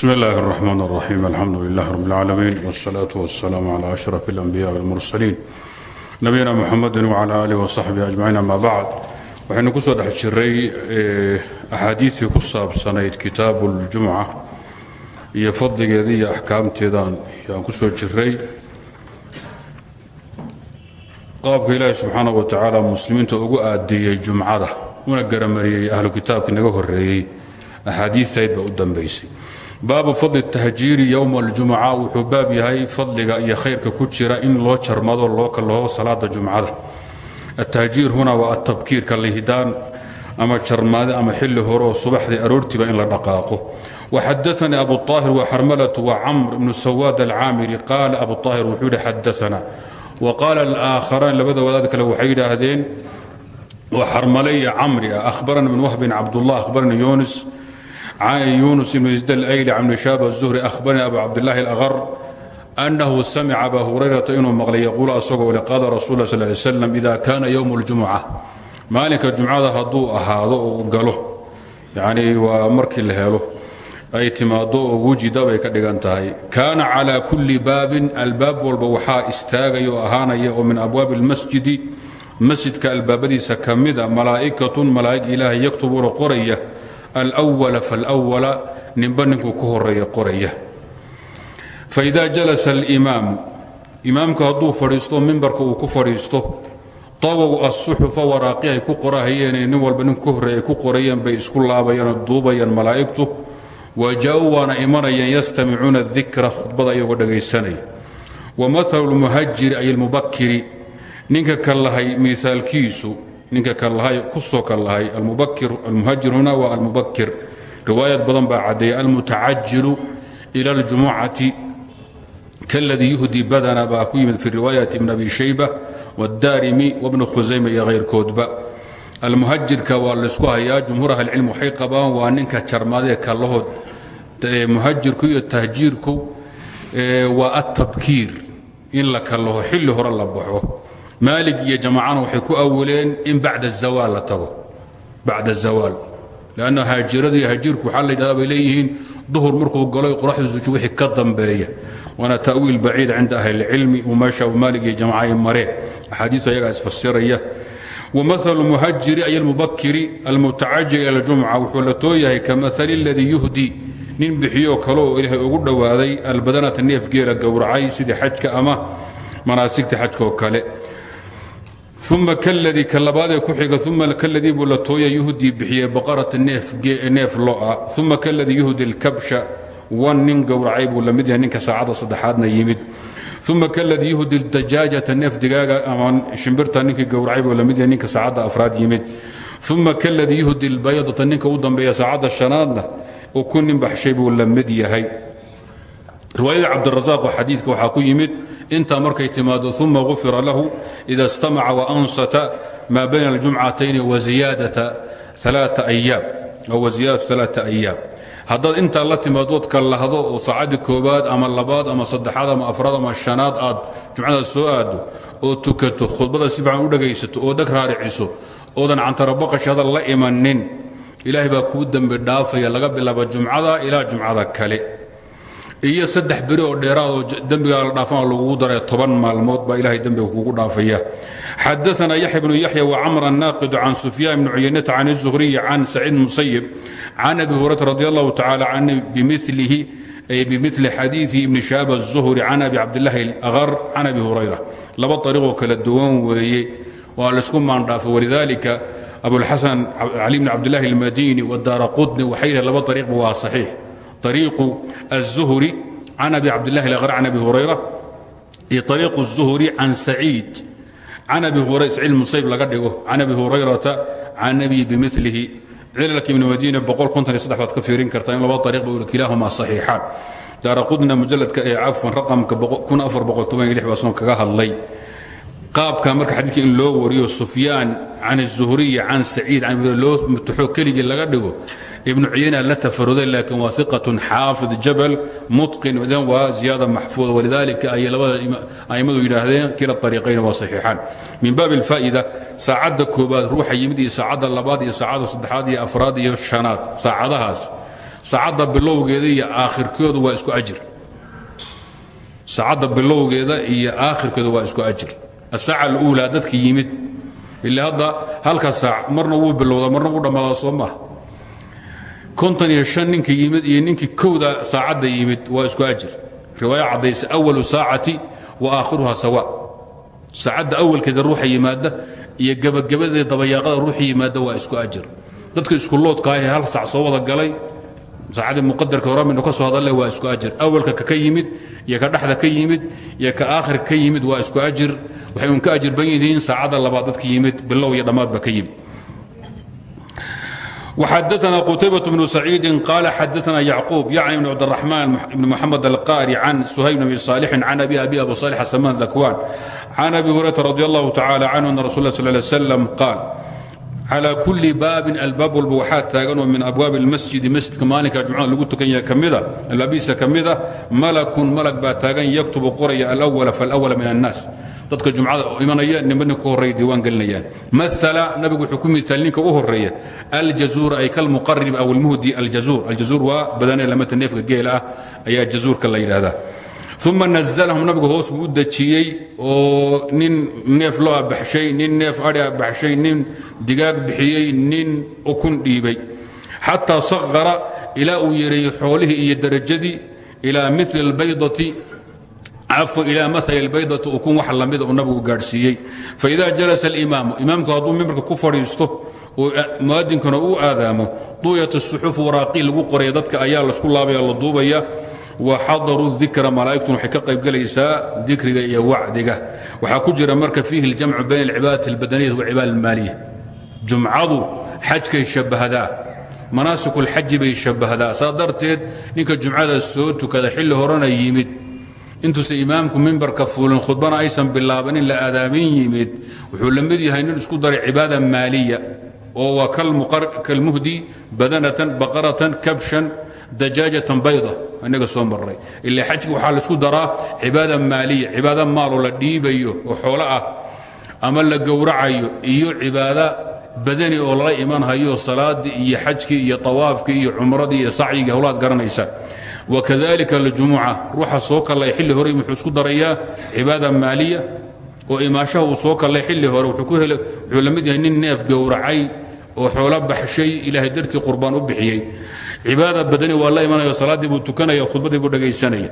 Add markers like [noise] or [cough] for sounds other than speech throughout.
bsm اllahi الرحmn الرaxيim alxamdu lilah rb اlcaalamiin wالsalaaة wالsalaam عlى أشhrف الأnbiyaء والmursaliin nabiyina mxamedi wعlى alih وصaxbihi aجmaciin ama bacd waxaynu ku soo dhex jiray axaadiitii ku saabsanayd kitaabu اljumca iyo fadligeeda iyo axkaamteedaan yaan ku soo jiray qaabka ilaahi subxaanaه wa tacaala muslimiinta ugu aadeeyey jumcada una garamariyey ahlu kitaabkii naga horeeyey axaadiitayd baa u dambaysay baabu fadli tahjiiri yowma aljumuca wuxuu baab yahay fadliga iyo khayrka ku jira in loo jarmado loo kalaho salaada jumcada. Atahjiir huna waa atabkiirka lihdaan ama jarmaade ama xilli hore oo subaxdii aroortiiba in la dhaqaaqo. Waxadaanii abu aahir waxarmalatu wacamr ibnu sawaad alcaamiri qaala abu aahir wuxuu yihi xadaana wa qaala alaaakharaan labada wadaad kale waxay yidhaahdeen oo xarmale iyo camri ah yunus ibn isd ayli can shaab الzuhri ahbarani abu cabdاllahi اlأgar أnnahu samica aba hurayrata inuu maqlay yaquul asagoo le qaala rasul la sl slam ida kana ywm اljumuca maalinka jumcada hadduu ahaado oo galo yani waa markii la helo ay timaado oo wujida bay ka dhigan tahay kaana calى kuli baabin albaab walba waxaa istaagaya oo ahaanaya oo min abwaabi اlmasjidi masjidka albaabadiisa ka mida malaa'ikatun malaa'ig ilaahay yaktubuuna qoraya alwala falwala ninba ninkuu ka horreeya qoraya faida jalasa alimaamu imaamku hadduu fadhiisto mimbarka uu ku fadhiisto tawow asuxufa waraaqi ay ku qorahayeen nin walba nin ka horreey ay ku qorayeen bay isku laabayaanoo duubayaan malaa'igtu wa jaa-uu waana imanayaan yastamicuuna dikra khudbada iyagoo dhagaysanaya wa lmuhajiri ay almubakiri ninka kallahay miaalkiisu ninka kallahay ku soo kallahay almuhajir huna waa almubakir riwaayad badan baa caddeeya almutacajilu ila اljumucati kaladii yuhdi badana baa ku yimid fi riwaayati ibn abi shayba wاdarimi wbni khusayma iyo hayrkoodba almuhajirka waa laysku hayaa jumhuur ahlicilm waxay qabaan waa ninka jarmadee kallahood. Muhajirku iyo tahjiirku waa atabkiir in la kallaho xilli hore la baxo maalig iyo jamaacana waxay ku awileen in bacda azawaal la tago. Bacda azawaal lanna haajirada iyo hajiirku waxaa la yidhahda bay leeyihiin duhur markuu galo qoraxdu suji wixii ka dambeeya. Waana ta'wiil baciid cinda ahli اlcilmi uu meesha maalig iyo jamaca ay mareen. Axaadiisu ayagaa isfasiraya. Wamahalu muhajiri ay almubakiri almutacajil nin bixiyoo kale oo ilaahay ugu dhowaaday albadanata neef geela gowracay sidii xajka ama manaasigta xajkaoo kale uma kladii ka labaadee ku xiga uma kaladii buu la tooya yuhdii bixiyey baqarata neef lo'a uma kaladii yuhdi اlkabsha wan nin gowracay buu la mid yahay yimid. Uma kaladii yuhdi dajaajata neef digaaga ama shimbirta ninkii gowracay buu la mid afraad yimid. Uma kaladii yuhdi اlbaydata ninka u dambeeya saacadda shanaadna oo ku nin baxshay buu yahay riwaayada cabdirasaaq xadiidka waxaa ku yimid intaa markay timaado uma gufira lahu ida istamaca waansata maa bayna aljumcatayni waziyaadata ayaam ayaam haddaad intaa la timaadood ka lahdo oo saacadii koobaad ama labaad ama saddexaad ama afraad ama shanaad aad jumcada soo aaddo oo tukato khudbada si fiican u dhegaysato oo dheg raariciso oodan cantarabaqash hadal la imanin ilaahay baa kuu dembi dhaafaya laga bilaabo jumcada ilaa jumcada kale iyo saddex beri oo dheeraadoo dembigaa la dhaafana lagugu daray toban maalmood baa ilahay dembiga kugu dhaafaya xadaana yaxya bnu yaxya wacamr annaaqidu can sufyaan bni cuyaynata can الzuhriyi can saciid musayib can abi hurayra radi allahu tacala can bimilihi ay bimili xadiidi ibni shaab الzuhri can abi cabdillahi اlأgar can abi hurayra laba ariiqoo kala duwan weeye waa laysku maandhaafo walidalika abulxasan cali bni cabdillahi اlmadini wadaara qudni waxay yidhahen laba ariiqba waa saxiix طريق الزهري عن أبي عبد الله الأغر عن أبي هريرة طريق الزهري عن سعيد عن أبي هريرة سعيد المصيب لقده عن أبي هريرة عن نبي بمثله علك من مدينة بقول كنت صدح كفيرين كرتين لبا طريق بقول كلاهما صحيحان دار قدنا مجلد عفوا رقم كن أفر بقول طبعا يلح واسنون كغاها اللي قاب كان مرك حديث إن لو وريو سفيان عن الزهري عن سعيد ibnu cuyayna la tafaruday laakiin waa iqatun jabal mutqin dan waa ziyaada maxfuud. Walidaalika ayay labada a'immadu yidhaahdeen kila ariiqayn waa saxiixaan. Min baab alfaa'ida saacadda koobaad ruuxa yimid iyo saacadda labaad iyo saacadda saddexaad iyo afraad iyo shanaad saacadahaas. Saacadda bilowgeeda iyo aakhirkeedu waa isku ajir. Saacadda bilowgeeda iyo aakhirkeeda waa isku ajir. Asaaca aluulaa dadka yimid. Ilaa hadda halka saac marna wuu bilowdaa marna wuu dhammaada soo maaha kontan iyo shan ninka yimid iyo ninkii kowda saacadda yimid waa isku ajir. Riwaaya caddaysa awalu saacati wa aakhiruha sawa. Saacadda awalkeeda ruuxa yimaadda iyo gebagabadeeda dabayaaqada ruuxa yimaadda waa isku ajir. Dadka isku loodkaahee hal sac soo wada galay saacadii muqadarka horaminu ka soo hadalle waa isku ajir. Awalka ka ka yimid iyo ka dhexda ka yimid iyo ka aakhirka ka yimid waa isku ajir. Waxay un ka iyo dhammaadba ka yimid وxadثna qتيبة بن سعيid qال xadثna يعقوب yعن بن cبدالرحمن بن محمد القاrي عن سhayب بن أبي صالح عن أbي أbي أbو صالح سمان ذكوان عن أbي هريرة رضي الله تعالى عنه أن رsuل اه صلى اه عليه وسلم قال على كuلi bاabi albaab walba waxaa taaganoo min abwaabi اlmasjidi masjidka maalinka jumcada lagu tukanya kamida albaabihiisa ka mida malakun malag baa taagan yaktubu qoraya alأwla faاlأwla min الnaas dadka jumcada imanaya nimba ninka horreeya diiwaan gelinayaan maala nabigu wuxuu ku mitaal ninka u horreeya aljazuura ay kalmuqarib aw almuhdi aljazuur. Aljazuur waa badane lamata neefka geela ah ayaa jazuurka la yidhaahdaa. Uma nazlahum nabigu hoos u dejiyey oo nin neef loo abaxshay nin neef adhi abaxshay nin digaag bixiyey nin ukun dhiibay. Xataa saqara ilaa uu yeereeyey xoolihii iyo darajadii ilaa mil albaydati cafwa ilaa maal albaydati ukun wax lamida uu nabigu gaadhsiiyey faida jalasa alimaamu imaamku hadduu mimbarka ku fadhiisto oo muadinkuna uu aadaamo duuyat asuxuuf waraaqii lagu qoraya dadka ayaa laisku laabaya la duubaya waxadaruu dikra malaa'igtuna waxay ka qaybgelaysaa dikriga iyo wacdiga waxaa ku jira marka fiihi اljamcu bayn alcibaadati اlbadaniyati wacibaada اlmaaliya jumcadu xajkay shabbahdaa manaasik اlxaji bay shabbahdaa saa darteed ninka jumcada soo tukada xilli horena yimid intuusan imaamku mimbarka fuulin khudbana aysan bilaabanin la aadaamin yimid wuxuu la mid yahay nin isku daray cibaada maaliya oo waa kalmuhdi badanatan baqaratan kabshan dajaajatan bayda inaga soo maray ila xajka waxaa la isku daraa cibaada maaliya cibaada maaloo la dhiibayo oo xoolo ah ama la gowracayo iyo cibaada badani oo lala imanhayo salaadii iyo xajkii iyo tawaafkii iyo cumradii iyo sacyigii howlaad garanaysa wakadalika aljumuca ruuxa soo kallay xilli hore wuxuu isku darayaa cibaada maaliya oo imaashaha uu soo kallay xilli hore wuxuu la mid yahay neef gowracay oo xoolo baxshay ilaahay dartii qurbaan u bixiyey cibaada badani waa la imanaya salaaddii buu tukanaya khudbadii buu dhegaysanaya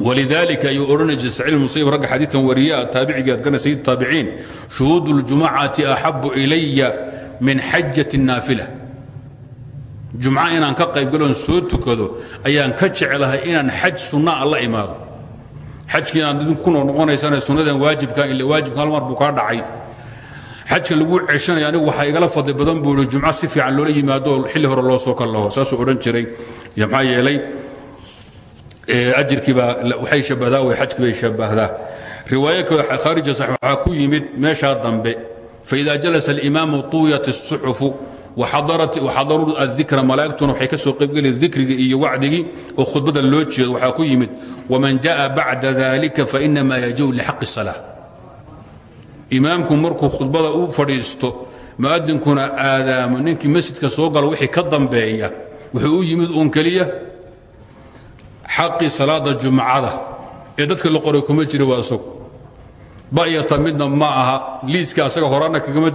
walidalika ayuu odhanay jir saciid musayib ragga xadiitan wariya taabicigii adgana sayid taabiciin shuhuud اljumacati axabu ilaya min xajati naafila jumco inaan ka qaybgaloon soo tukado ayaan ka jeclahay inaan xaj sunnaa la imaado. Xajkii aan idinku ku noqonaysaan sunnadan waajibka ila waajibka hal mar buu kaa dhacay. Xajka lagu ceshanaya anigu waxaa igala fadli badan buu ihi jumco si fiican loola yimaado xilli hore loo soo kallaho saasuu odhan jiray. Maxaa yeelay ajirkiibaa waxay shabbahdaa way xajkii bay shabbahdaa. Riwaayo kale khaarija sax ku yimid meeshaa dambe faida jalasa alimaamu tuuyat الsuxufu waxadaruu adikra malaa'igtuna waxay ka soo qaybgeli dikrigii iyo wacdigii oo khudbada loo jeedo waxaa ku yimid waman jaءa bacda dalika fainamaa yajaw lixaqi salaa imaamku markuu khudbada u fadhiisto mu'adinkuna aadaamo ninkii masjidka soo galo wixii ka dambeeya wuxuu u yimid uun keliya xaqii salaada jumcada ee dadka la qoray kuma jira waa isag ba'yata midna ma aha liiska asaga horana kagama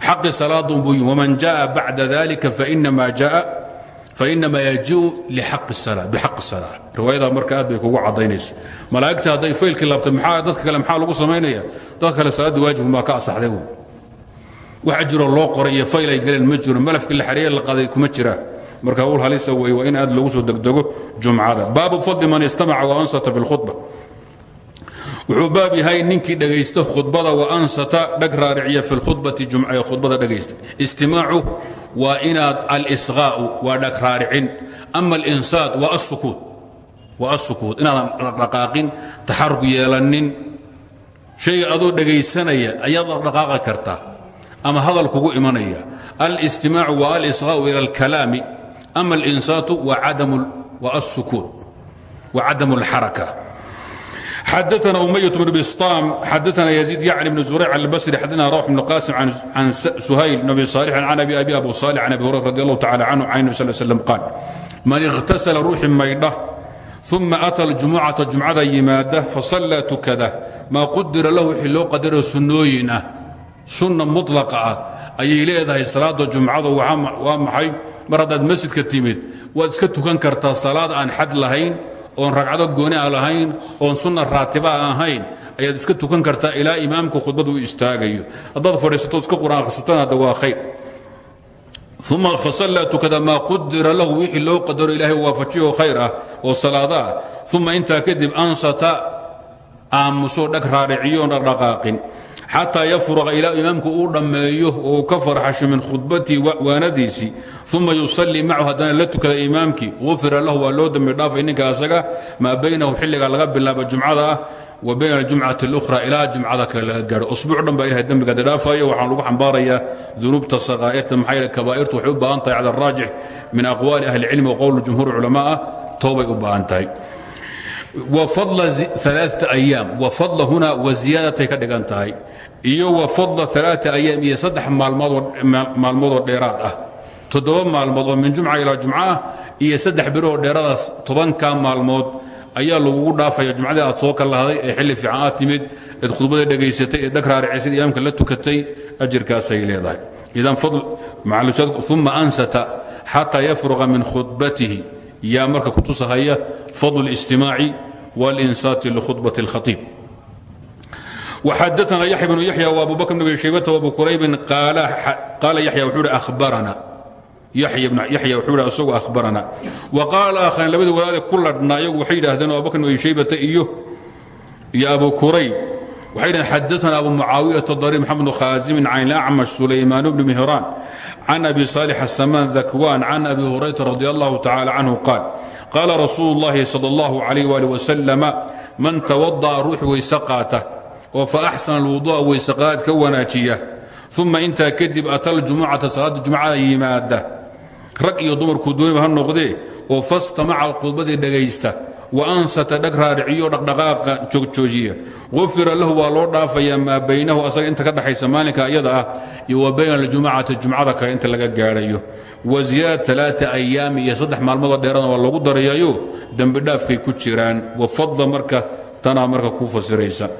xaqi salaadun buu yii wman jaءa bacda dalika fainama yajiu bixaqi sala riwaayadaa marka aad bay kugu caddaynaysa. Malaa'igta hadday faylkii laabta maa dadka kale maxaa lagu samaynaya? Dadka kale salaadda waajibkumaa ka asaxday wy wax jiroo loo qoray iyo fayl ay galeen ma jiro malafkii la xariye la qaaday kuma jiraan marka hawl halisa wey waa in aad lagu soo degdego jumcada. Baabu fadli man istamaca wansata fi اlkhudba wuxuu baab yahay ninkii dhegaysta khudbada waansata dhag raariciya fi lkhudbati jumcae khudbada dhegaysta istimaacu waa inaad alisqaa'u waa dhag raaricin. Ama alinsaad waa asukuut waa asukuut inaadan dhaqaaqin taxarug yeelanin. Shayga adoo dhegaysanaya ayaad dhaqaaqi kartaa ama hadal kugu imanaya. Alistimaacu waa alisqaa'u ila alkalaami. Ama alinsaatu waa asukuut wa cadamu alxaraka xadaana umayة bn bistaam xadaana yaziid yacni bn zurayc albasri xadaana rawx bn qaasim can suhayl bn abi saalixin can abi abi abu saalix can abi hurayr radi allahu tacala canhu can nebi sal slam qaal man ikhtasala ruuxii maydha uma ata aljumucata jumcada yimaada fasallaa tukada maa qudira lahu wixii loo qadaroo sunnooyin ah sunna mulaqa ah ayay leedahay salaada jumcada waa maxay mar haddaad masjidka timid waad iska tukan kartaa salaad aan xad lahayn oon ragcado gooni a lahayn oon sunna raatiba ahayn ayaad iska tukan kartaa ilaa imaamka khudbad uu istaagayo. Haddaad fadhiisato iska qur'aan akhrisatana hadda waa khayr. Uma fasallaa tukada maa qudira lahu wixii loo qadaro ilaahay waafajiyo khayr ah oo salaada ah. Uma intaa kadib ansata aamuso dhag raariciyoon dhaqdhaqaaqin xataa yafruqa ilaa imaamku uu dhammeeyo oo ka farxasho min khudbatii waanadiisii uma yusallii macu haddana la tukada imaamkii. Ufira lahu waa loo dembi dhaafay ninka asaga maa baynahu xilliga laga bilaabo jumcada ah wa bayna aljumcati اlukhra ilaa jumcada kale laga gaadho. Usbuuc dhan baa ilahay dembigaada dhaafayo waxaan lagu xambaarayaa dunuubta sakaa'irta maxaa yeele kabaa'irtu waxay u baahan tahay cala min aqwaali ahli اlcilmi wa qowl jumhuur ah toobay u baahan tahay ayaam wafadla huna wasiyaadatay ka dhigan tahay. Iyo wafadla aaaa ayaam iyo saddex maalmoodoo dheeraad ah. Toddoba maalmood oo min jumca ilaa jumca ah iyo saddex biroo dheeradaas tobanka maalmood ayaa lagugu dhaafaya jumcadii aad soo kalahday ee xilli fiican aad timid eed khudbada dhegaysatay ee dhag raaricisad imaamka la tukatay ajirkaasay leedahay. Idan uma ansata xataa yafruqa min khudbatihi. Yaa marka kutusahaya fadl اlistimaaci wاlinsaati lkhudbaة اlkhaiib وxadثna yaحya بن yaحya وabu bakr بn abi shaybata وabu quraybin qaala yaحya wuxuu hi ahbarana yaxya wuxuu hi isagu ahbarana وqaala aakharin labadii walaade ku ladhnaa iyagu waxay yidhaahdeen abu bakr بn abi shaybata iyo iyo abu kurayb waxay dhaheen xadaثna abu mucaawiyaةa darir mxamed بn khaazimin can acmash sulaymaan bni mihraan can abi صaalix الsamaan dakwan can abi hurayra radi allahu tacala canhu qaal qaala rasuulu اllahi salى اllahu عalayh ali wasalam man tawada'a ruux weyse qaata oo faaxsana alwuduu'a weyseqaad ka wanaajiya uma intaa kadib ata ljumucata salaada jumcada yimaada rag iyo dumarkuu dooniba ha noqdee oo fastamaca khudbadii dhegaysta wa ansata dhag raariciyo dhaqdhaqaaqa joogjoojiya ufira lahu waa loo dhaafayaa maa baynahu asaga inta ka dhaxaysa maalinka ayada ah iyo wa bayna aljumacati jumcada kale inta laga gaadhayo. Wa ziyaada ayaami iyo saddex maalmoodoo dheerana waa lagu darayayo dembidhaafkay ku jiraan. Wa fadla marka tanaa marka kuu fasiraysa.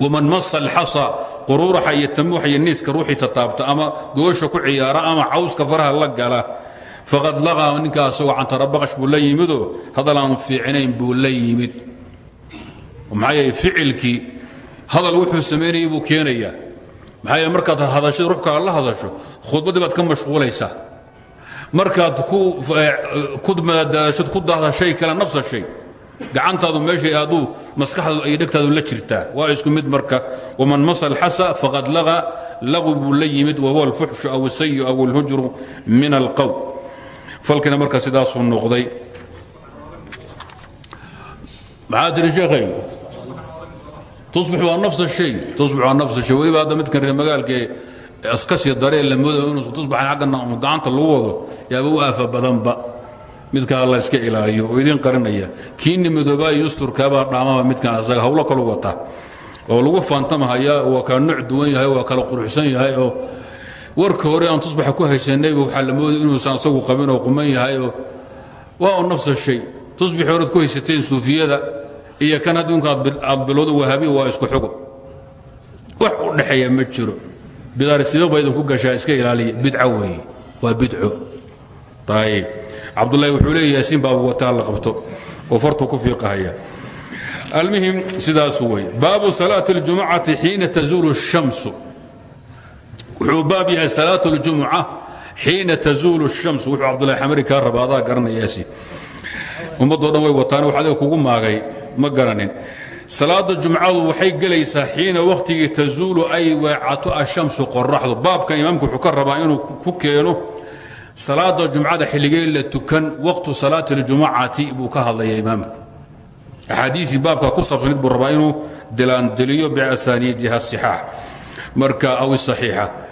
Waman masa alxasa quruuraxa iyo tamuuxa iyo niiska ruuxii tataabta ama goosha ku ciyaara ama cawska faraha la gala faqad laqaa ninka asagoo cantarabaqash buu la yimidoo hadal aanu fiicinayn buu la yimid. Maxaa yeele hadal wuxuu samaynayay buu keenayaa. Maxaa yeele markaad hadashada ruux kale la hadasho khudbaddii baad ka mashquulaysaa. Markaad ku madadaashad ku dahda shay kale nafsa shay. Gacantaadu meeshay aaduu maskaxdaadu ay dhegtaadu la jirtaa. Waa isku mid marka waman masa alxasa faqad laqa laqu buu la yimid wahuwa alfuxshu aw asayu aw alhujru min alqowl falkina marka sidaasuu noqday. Maxaa tiri sheekhay tusbix waa nafsa shay tusbix waa nafsa shay. Weliba hadda midkan reer magaalkee askasii daree la moodayo inuu tusbaxan xaggana gacanta lagu wado yaaba u aafa badanba. Midkaa la iska ilaaliyo oo idin qarinaya. Kiini madoobaa iyo yusturkaabaa dhaamaba midkan asaga hawlo kalu wata. Oo lagu faantamahaya waa kala nuuc duwan yahay waa kala quruxsan yahay oo warka hore aan tusbaxa ku haysanayba waxaa la moodaya inuusan asagu qabin oo quman yahay oo waa u nafsa shay tusbixi horead ku haysateen suufiyada iyo kan adduunka aad bilowda wahaabiya waa isku xugo wax u dhexeeya ma jiro bidaarsido ba idinku gashaa iska ilaaliya bidco weeye waa bidco ayib cabdulahi wuxuu leeya yaasiin baabu wataa la qabto oo fartu ku fiiqahaya almuhim sidaasu wey baabu salaati اljumucati xiina tazuulu الshamsu wuxuu baab yahay salaat اljumuca xiina tazuulu الshamsu wuxuu cabdulahi xamari kaa raba adaa garanaya yaasiin ummaddoo dhan way wataan wax adiga kugu maagay ma garanin salaada jumcadu waxay gelaysaa xiina wakhtigii tazuulu ay weecato ashamsu qoraxdu baabkan imaamku wuxuu ka rabaa inuu ku keeno salaada jumcada xilligee la tukan waqtu salaati اljumucati buu ka hadlaya imaamku axaadiiii baabka ku saabsanid buu rabaa inuu dilaandiliyo biasaniidiha sixaax marka aw saxiixa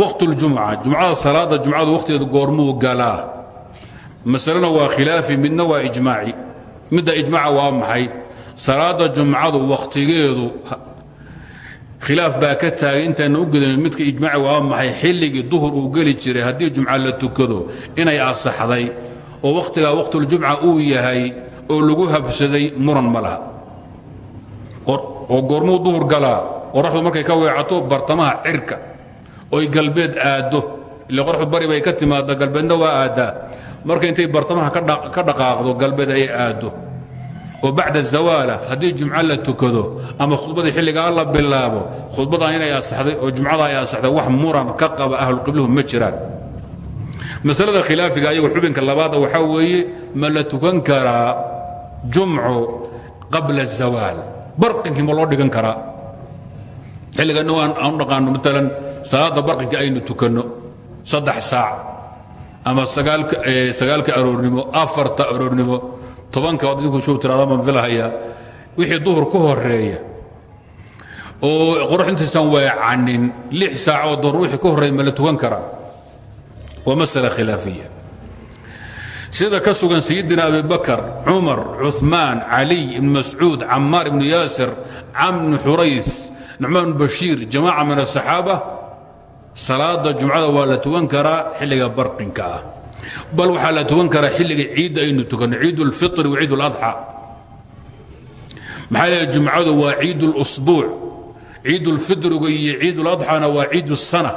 waqt اljumca jumcada salaada jumcadu wakhtigeedu goormuu galaa masalena waa khilaafi midna waa ijmaaci midda ijmaaca waa maxay salaada jumcadu wakhtigeedu khilaaf baa ka taagay intaana u gedan midka ijmaaci waa maxay xilligii duhur uu geli jiray haddii jumca la tukado inay asaxday oo wakhtigaa wakhtuljumca uu yahay oo lagu habsaday muran ma laha oo goormuu duhur galaa qoraxdu markay ka weecato bartamaha cirka oy galbeed aaddo. Ile qoraxdu bari bay ka timaadda galbeedna waa aaddaa marka intay bartamaha ka dhaqaaqdo galbeed ay aaddo. Oo bacda zawaala haddii jumco la tukado ama khudbadii xilligaa la bilaabo khudbadan inay asaxday oo jumcada ay asaxday wax muran ka qaba ahlulqibluhu ma jiraan. Masalada khilaafiga ayagu xubinka labaada waxaa weeye ma la tukan karaa jumco qabla zawaal. Barqinkii ma loo dhigan karaa xilliganna aan u dhaqaano maalan salaadda barqinka aynu tukanno saddex saac ama sagaalka aroornimo afarta aroornimo tobanka ood idinku shub tiraada baan filahaya wixii duhur ka horreeya oo qorax intaysan weecanin lix saacoo duhur wixii ka horreeya ma la tukan karaa? Masala khilaafiya. Sida ka sugan sayidina abi bakar cumar cuثmaan caliy ibn mascuud camaar ibnu yaasir cam xurays nucmaan ibnu bashiir jamaaca min asaxaaba salaada jumcada waa la tukan karaa xilliga barqinka ah bal waxaa la tukan karaa xilliga ciidda aynu tukanno ciid اlfitri wa ciid اladxى maxaa leeya jumcadu waa ciid اlusbuuc ciid اlfitriga iyo ciid اladxana waa ciid الsana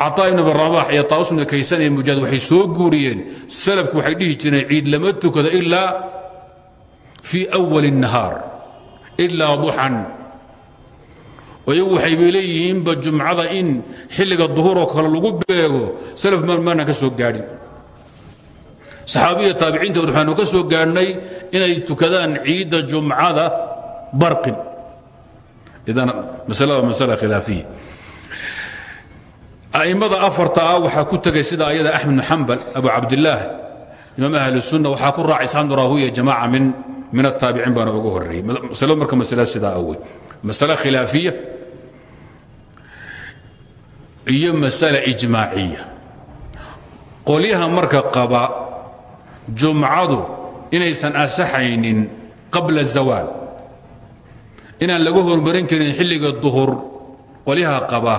caطaa ibn barabax iyo taawus ibn kaysan iyo mujaahid waxay soo guuriyeen salafku waxay dhihi jireen ciid lama tukado ilaa fii أwal الnahaar ilaa duxan. Iyagu waxay bay leeyihiinba jumcada in xilliga duhuroo kale lagu beego salaf maana ka soo gaadhin. Saxaabiya taabiciintood waxaanu ka soo gaadhnay inay tukadaan ciidda jumcada barqin. Idan masalada masala khilaafiya. A'immada afarta ah waxaa ku tegay sida ayada axmed bn xambal abu cabdillaah imaam ahli sunna waxaa ku raacay isxaamdu raahuya jamaaca min min ataabiciin baana ugu horreeyey masalo marka masala sidaa awey masale khilaafiya iyo masale ijmaaciya qolyaha marka qaba jumcadu inaysan asaxaynin qabla zawaal inaan laga hormarin karin xilliga duhur qolyaha qaba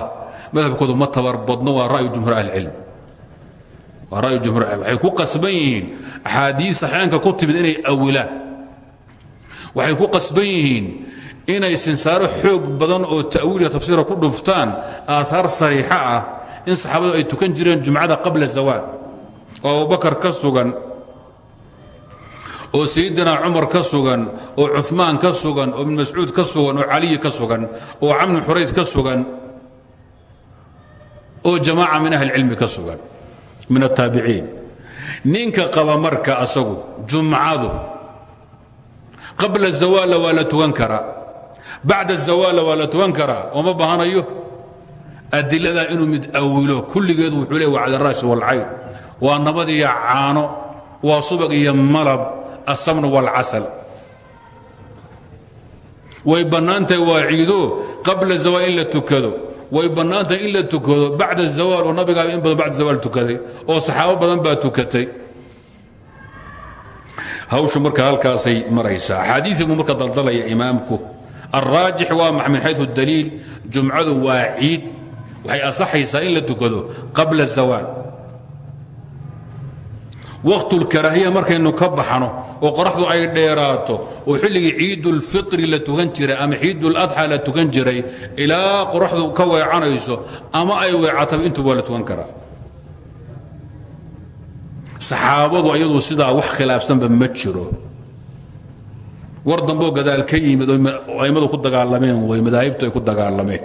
madhabkoodu ma tabar badno waa ra'yu jumhuur ahlicilm waa ra'yu jumhuur waxay ku qasban yihiin axaadiis saxiixaanka ku timid inay awilaan waxay ku qasban yihiin inay sinsaaro xoog badan oo ta'wiiliya tafsiira ku dhuftaan aaaar sariixa ah in saxaabadu ay tukan jireen jumcada qabla zawaal oo abubakar ka sugan oo sayidina cumar ka sugan oo cumaan ka sugan oo ibn mascuud ka sugan oo caliyi ka sugan oo camni xurayd ka sugan oo jamaaca min ahli cilmi ka sugan min ataabiciin ninka qaba marka asagu jumcadu qabla zawaalla waa la tukan karaa. Bacda zawaalla waa la tukan karaa. Oo ma bahanayo adiladaa inuu mid awilo. Kulligeedu wuxuu le waa cala raasi walcayn waa nabad iyo caano. Waa subag iyo malab. Asamn walcasal way bannaantahay waa ciido qabla zawaal in la tukado. Way bannaantahay in la tukado bacda zawaal oo nabigaaba in badan bacda zawaal tukaday. Oo saxaabo badan baa tukatay hawshu marka halkaasay maraysaa. Axaadiiii buu marka daldalaya imaamku alraajix waa max min xayu daliil jumcadu waa ciid. Waxay asaxaysaa in la tukado qabla zawaal waktulkaraahiya markaynu ka baxno oo qoraxdu ay dheeraato oo xilligii ciidulfitri la tukan jiray ama ciiduladxa la tukan jiray ilaa qoraxdu ka weecanayso ama ay weecataba intuba waa la tukan karaa saxaabadu ayadu sidaa wax khilaafsanba ma jiro. War damboo ka yimid oo aimadu ku dagaalameen way madaahibtu ay ku dagaalameen.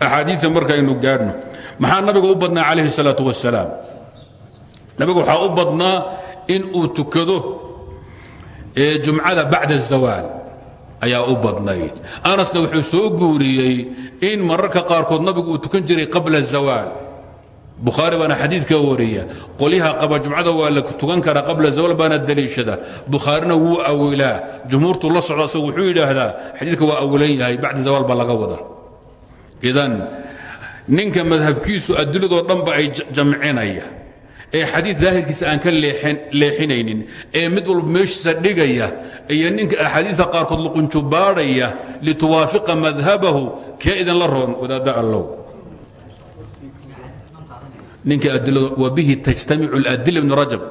Axaadiia markaynu gaadhno maxaa nabiga u badnaa calayhi salaatu wasalaam nabiga waxaa u badnaa in uu tukado jumcada bacda zawaal ayaa u badnayd. Anasna wuxuu soo guuriyey in mararka qaarkood nabigu uu tukan jiray qabla zawaal bukhaari baana xadiidka wariya qolyaha qaba jumcada waa la tukan karaa qabla zawaal baana daliishada. Bukhaarina wuu awilaa. Jumhuurtu la socda asagu wuxuu yidhaahdaa xadiidka waa awilan yahay bacda zawaal baa laga wada idan ninka madhabkiisu adiladoo dhanba ay jamcinaya ee xadiid daahirkiisa aan ka leexinaynin ee mid walba meeshiisa dhigaya iyo ninka axaadiista qaarkood luqunjubaadhaya lituwaafiqa madhabahu kee idinla roon? Wadaadda allow ninka adiladu wabihi tajtamicu اladila bn rajab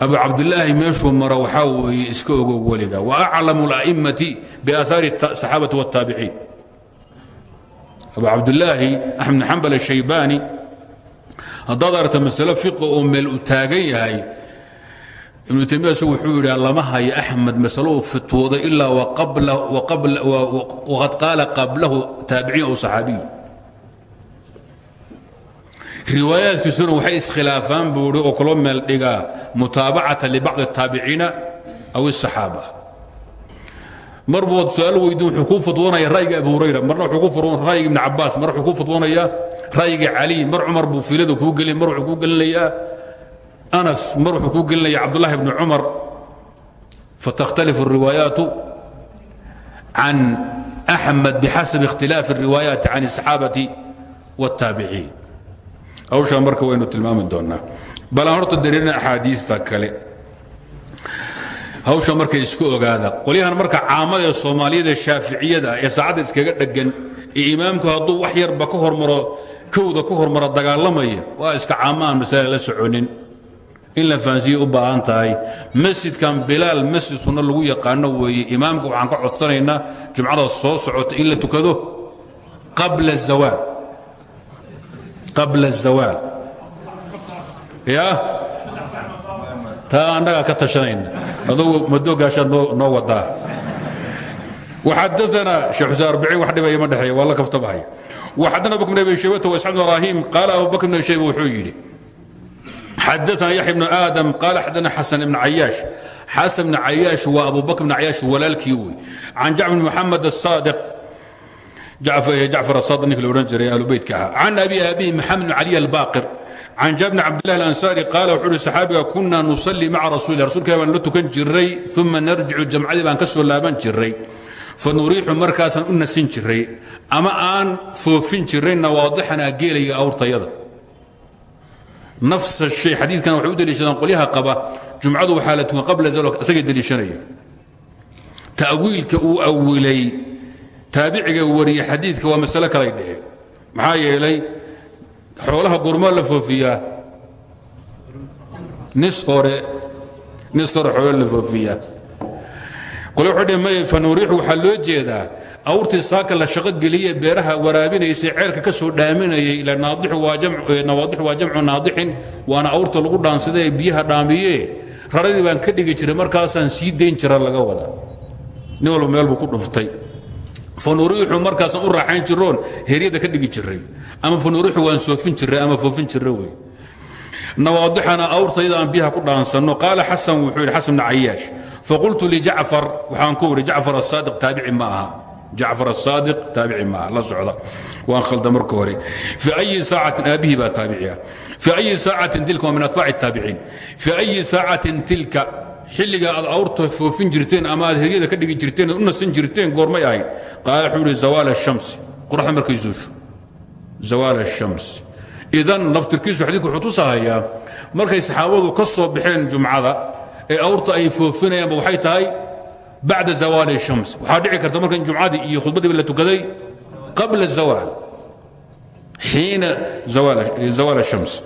abu cabdilaahi meeshuu maro waxaa weeye iska ogow weliga waaclamu اla'imati biaahaari الsaxaabati wاtaabiciin abu cabdilaahi axmed bn xambal الshaybaani haddaad aragta masale fiqi oo meel u taagan yahay ibnu taymiya isagu wuxuu yidhi lama hayo axmed masalo uu fitwooday ilaa waqad qaala qablahu taabiciin aw saxaabiyu riwaayaadkiisuna waxay iskhilaafaan buu idhi oo kula meel dhigaa mutaabacata libacdi الtaabiciina aw الصaxaaba mar bood su-aal weydiin wuxuu kuu fadwoonaya ra'yiga abu hurayra marna wuxuu ku fadwoon ra'yiga ibni cabaas mar wuxuu kuu fadwoonayaa ra'yiga cali mar cumar buu fiilada kuu gelin mar wuxuu kuu gelinayaa anas mar wuxuu kuu gelinaya cabdullahi bni cumar fatakhtalifu الriwaayaatu can axmed bixasabi اkhtilaafi الriwaayaati can الصaxaabati wالtaabiciin hawshaa marka waynu tilmaami doonnaa. Balaan horta dareerina axaadiista kale. Hawsha marka isku ogaada qolyahan marka caamada ee soomaaliyada ee shaaficiyada ee saacadda iskaga dheggan ee imaamku hadduu wax yarba ka hormaro kowda ka hormaro dagaalamaya waa iska caamaan masale la soconin. In la fahansiiyey u baahan tahay. Masjidkan bilaal masjid sunno lagu yaqaano weeye. Imaamka waxaan ka codsanaynaa jumcada soo socota in la tukado qabla الzawaal qabla الzawaal ya taa annagaa ka tashanayna adugu madoogaashaad noo wadaa وxadثna شheekh xuseen arbiciin wax dhibaya ma dhexeeya waa la kaftabahaya وxadana abubakr بn abi shaybata وإسxaaq بn ibrahim qaala abubakr بn abi shayba wuxuu yidhi xadana yaxya bnu aadam qaala xadana xasan ibn cayaash xasan bn cayaash waa abu bakr bn cayaash walaalkii wey can jacfar bn moxamed الصaadiq jacfar asaadiq ninki la odhan jiray ahlubeytka ahaa. Can abi abihi maxamed bn cali albaqir can bn cabdillahi alansaari qaala wuxuu uhi saxaabiga kunaa nusalli maca rasuulilah rasuulka baan la tukan jiray uma narjicu jamcadii baan ka soo laaban jiray. Fanuriixu markaasaan u nasin jiray ama aan foofin jiray nawaadixana geelaya awrtayada. Nafs shay xadiidkan waxay u deliishadaan qolyaha qaba jumcadu waxaa la tukan qabla zawal isagay deliishanaya ta'wiilka uu awilay taabiciga wariye xadiidka waa masale kalay dheheen maxaa yeelay xoolaha gormaa la foofiyaa. Nis hore nis la foofiyaa. Qole wuxuu dhe may fanuriixu waxaa loo saaka la shaqo geliye beeraha waraabinaysay ceelka ka soo dhaaminayay ila nawaadixu waa jamcu naadixin waana awrta lagu dhaansada biyaha dhaamiye raradii baan ka dhigi jiray markaasaan sii dayn jira laga wadaa. Nin meel ku dhuftay fanuriixu markaasaan u raaxayn jiroon heryada ka dhigi jiray. Ama fanuriixu waan soofin jiray ama foofin jira wey. Nawaadixana awrtayda aan biyaha ku dhaansanno qaala xasan wuxuu yidhi xasan bn cayaash faqultu lijacfar waxaan ku idhi jacfar asaadiq taabici ma aha. Jacfar asaadiq taabici ma aha. La socda. Waan khalda marka hore. Fi ayi saacatin aabihii baa taabiciya fi ayi saacatin tilka waa min atbaaci الtaabiciin fi ayi saacatin tilka xilliga aad awrta foofin jirteen ama aad heryada ka dhigi jirteen u nasan jirteen goormay ahayd qaala wuxuu idhi zawaal ashamsi qoraxda markay zuusho zawaal ashamsi idan laftirkiisu xadiidku wuxuu tusahayaa markay saxaabadu ka soo baxeen jumcada ee awrta ay foofinayaanba waxay tahay bacda zawaali shams waxaa dhici karta marka in iyo khudbadiiba la tukaday qabla zawaal. Xiina zawaal shams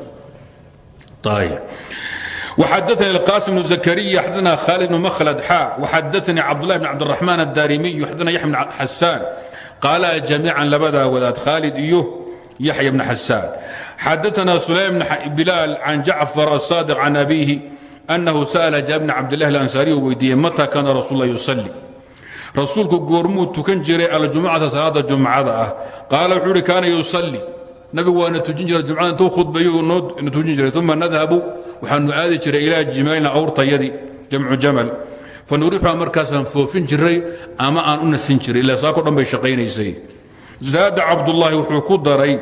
ayb وxadثnي القاسم بن زكريا xadثna khالد بن مخلد xا وxadثnي cبدالله بن عبدالرحمن الداrمي xadثna يحيى بن xسان قاala جamيiعا labadaa wadaad khالد iyo يحيى بن xسان xadثna سليم بن بلال عن جعفر الصادق عن أبيه أنه سأل جاب بن cabdالله الأنساaري weydiiyey متى كان رsuل الله يصلي rasuulku goormuu tukan jiray aljumcata salaada jumcada ah qaala wuxuu uhi kaana yusalli nabigu waana tujin jiray jumcada intuu khudbayu noo tujin jiray uma nadhabu waxaanu aadi jiray ilaa jimailna awrtayadii jamcu jamal. Fanuriixuha markaasaan foofin jiray ama aan u nasin jiray ilaa saako dhan bay zaada cabdullaahi wuxuu ku daray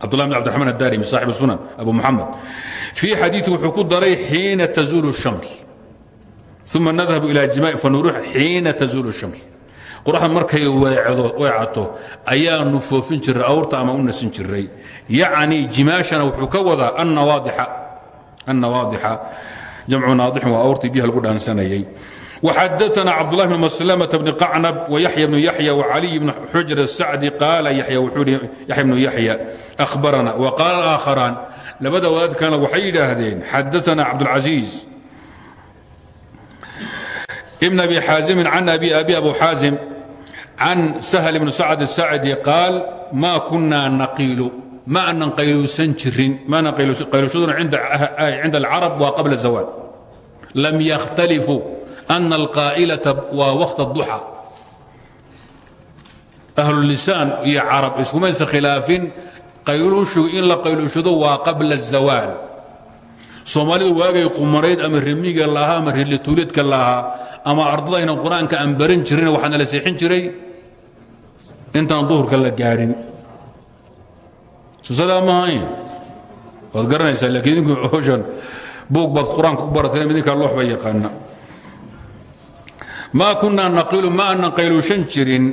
cabdullah bn abdiraxmaan addarimi saaxibu sunan abu muxamed fii xadiii wuxuu ku daray xiina tazuulu shams uma nadhabu ila jima fanuriix xiina tazuulu shams qoraxda markay weecato ayaanu foofin jiray awrta ama u nasin jiray. Yacni jimaashana wuxuu ka wadaa annawaadixa jamcu naadixin waa awrtii biyaha lagu dhaansanayay وxadثna cبدالله بن مسلمة بن قعنب ويحيى بن يحيى وعلي بن xجر السعدي قال يحيى بن يحيى أخبرنا وقال الآخران labada wadaadkana waxay yidhaahdeen xadaثna cabdالعaزيiز بن أبي xاaزم عن أبي أبي أبو xاaزم عن سهل بن سعد الساعدي قال ma kuna نقيل ma aanan qayluusan jirin maana qayluusaduna cinda ah, alcarab waa qabla zawaal lam yakhtalifu ana alqaa'ilata waa wakta duxa. Ahlulisaan iyo carab iskumaysa khilaafin qayluushu in la qayluushado waa qabla zawaal soomaalidu waagay qumarayd ama remiga lahaa ama rilituuleedka lahaa ama ardadaynan qur'aanka aan baran jirin waxaana la seexin jiray. Intaan duhurka la gaadhin maahayn waad garanaysaa lakiin idinku hoshan buug baad qur'aanka ku barateen idinkaa loox ba yaqaana ma kunaa naqilu ma aanan qayluushan jirin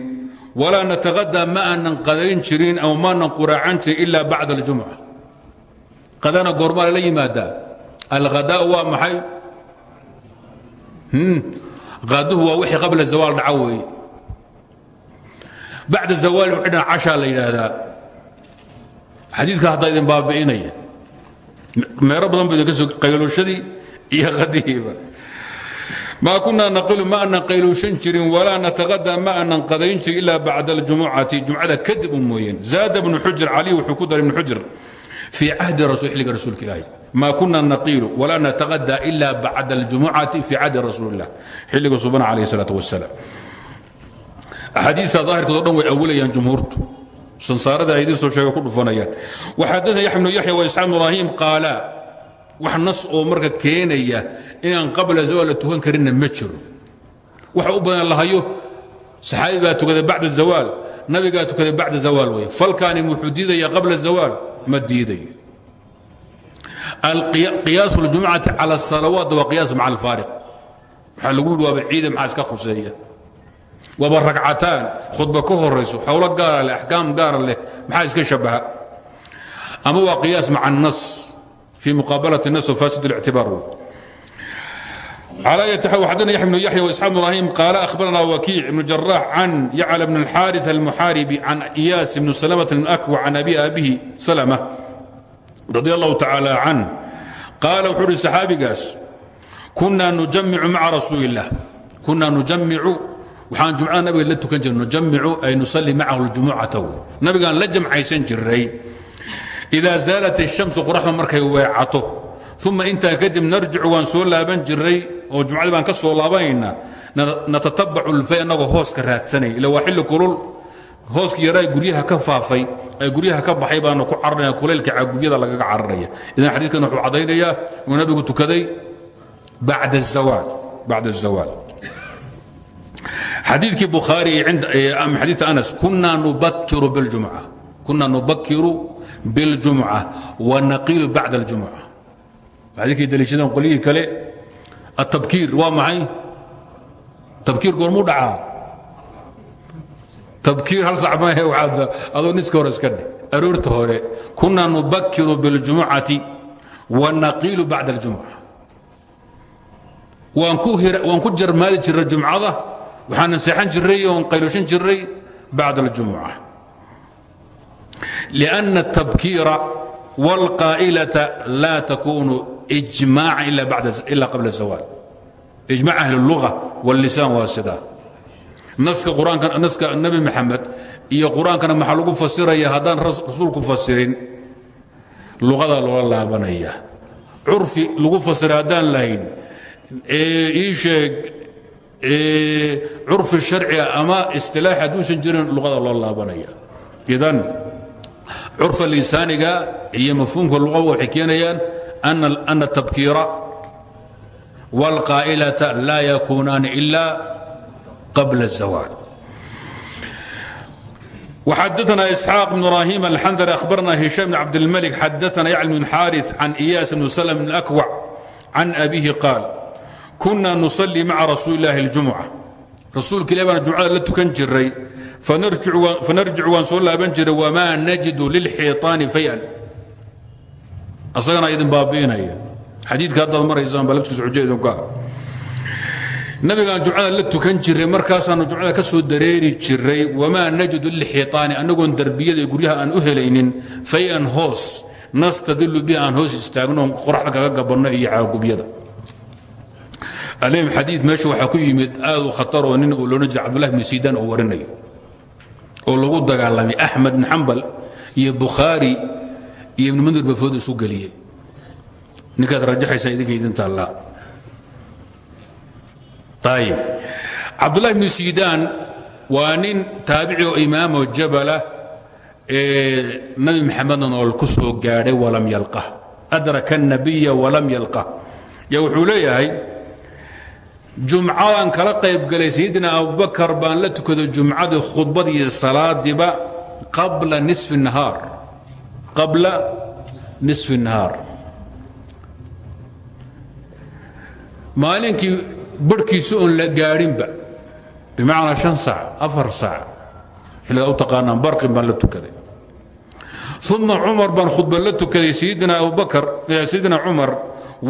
walaa nataqadaa ma aanan qadayn jirin ama maanan quraacan jirin ila bacda aljumca. Qadana goormaa lala yimaadaa alhadaa waa maxay? Qaduhu waa wixii qabla zawaal dhaca weeye. Bacda zawaal cashaa la yidhaahdaa xadiidka haddaa idin baabi'inaya. Meero badan ba idinka soo qayluushadii iyo qadihiiba ma kunaa naqilu ma aanan qayluushan jirin walaa nataqadaa ma aanan qadayn jirin ila bacda aljumucati jumcada kadib u mooyeen zaada bnu xujr cali wuxuu ku daray ibnu xujr fii cahdi xilliga rasuulka ilaahi ma kuna naqilu walaa nataqadaa ila bacda aljumucati fii cahdi rasuuli illah xilliga subana calayh salaat wasalaam axaadiista daahirkood o dhan way awilayaan jumhuurtu ansaarada aydiin soo sheega ku dhufanayaan waxaadana yaxya bnu yaxya wa isxaaq bnu ibraahim qaalaa wax nas oo marka keenaya inaan qabla zawaal la tukan karinna ma jiro. Waxa u badan la hayo saxaabi baa tukaday bacda zawaal nabigaa tukaday bacda zawaal wey falkaani wuxuu diidaya qabla zawaal ma diidayo. Alqiyaas ljumcati cala salawaat waa qiyaas maca alfaariq waxaa lagu yidhi waaba ciide maxaa iska khuseeya? waaba ragcataan khudba ka horayso howlo gaara leh axkaam gaara leh maxaa iska shabaha ama waa qiyaas maca الnas في مقابلة الناس وفاسد الاعتبار على يتحو حدنا يحيى بن يحيى وإسحاق بن إبراهيم قال أخبرنا وكيع بن الجراح عن يعلى بن الحارث المحاربي عن إياس بن سلمة الأكوع عن أبي أبيه سلمة رضي الله تعالى عنه قال وحور الصحابي قاس كنا نجمع مع رسول الله كنا نجمع وحان جمعنا نبي لتو كان نجمع أي نصلي معه الجمعة نبي قال لجمع عيسين جري إذا زالت الشمس قرحة markay weecato ثuma intaa kadib narjicu waan soo laaban jiray oo jumcadii baan ka soo laabanayna natatabacu lfay annagoo hooska raadsanay ila waa xilli kulul hooskii yaraa guryaha ka faafay ee guryaha ka baxay baana ku cararaya kulaylka cagubyada lagaga cararaya idan xadiidkan wuxuu caddaynayaa inuu nabigu tukaday bacda الzawaal bacda الzawaal xadiidkii bukhaari ama xadiidka anas kunaa nubakiru biاljumca kunaa nubakiru biاljumca wanaqilu bacda اljumca xadiidkay daliishadeen qolyihii kale atabkiir waa maxay tabkiir goormuu dhacaa tabkiir hal sac maahe waxaad adoo niska hore iska dheh aroorta hore kunaa nubakiru biاljumucati wanaqilu bacda اljumca waan ku jarmaadi jiray jumcada waxaanan seexan jiray oon qaylushan jiray bacda اljumuca لأن التبكير والقائلة لا تكون إجماعا إلا, بعد إلا قبل الزوال إجماع أهل اللغة واللسان والسداء نسك قرآن كان نسك النبي محمد iyo qur-aankana maxaa lagu fasiraya haddaan rasuulku fasirin luqada loola laabanaya curfi lagu fasira haddaan lahayn ii sheeg curfi sharciga ama istilaax hadduusan jirin luqada loo laabanaya idan curfa lisaaniga iyo mafhuumka luqada waxay keenayaan ana الtabkiira wاlqaa'ilata laa yakuunaani ila qabla الزawaal وxadثna إسحاaq بن إبراهيم الحndر أخبرna هiشام بن عبد الملك xadثna يعلم بن xاrث عن إyاس بن سلم بن الأكوع عن أبيه قاaل كuنa نصلي mعa رasuuل اللahi الجuمعة rasuulka ilah baana jumcada la tukan jiray fanarjicu waan soo laaban jiray wamaa najidu lilxiiطaani fayan asagana idin baabi'inaya xadiidka haddaad maraysaan baa laftiisa xujo idinku ah nabigaan jumcada la tukan jiray markaasaanu jumcada ka soo dareeri jiray wamaa najidu lilxiiطaani annagoon derbiyada iyo guryaha aan u helaynin fayan hoos nastadilu bihi aan hoos istaagno qoraxda kaga gabanno iyo caagubyada alm xadii meesha waxaa ku yimid aad u khataroo nin uu loodhan jira cabdullahi bnu siidaan uu warinayo oo lagu dagaalamay axmed bin xambal iyo bukhaari iyo ibnu mundir bafood isu geliyey ninkaad rajaxaysaa idinka idin taallaa ayib cabdullahi bnu siidaan waa nin taabici oo jabala ee nabi maxamedna nool ku soo gaadhay walam yalqah. Adraka الnabiya walam yalqah. Ya jumcadaan kala qayb galay sayidina abubakar baan la tukaday jumcadii khudbadiiyo salaadiba qabla nisfi nahaar qabla nisfi nahaar maalinkii barhkiisa oon la gaadhinba bimacnaa shan saac afar saac xilligaa u taqaanaan barqin baan la tukaday uma cumar baan khudba la tukaday sayidina abubakar sayidina cumar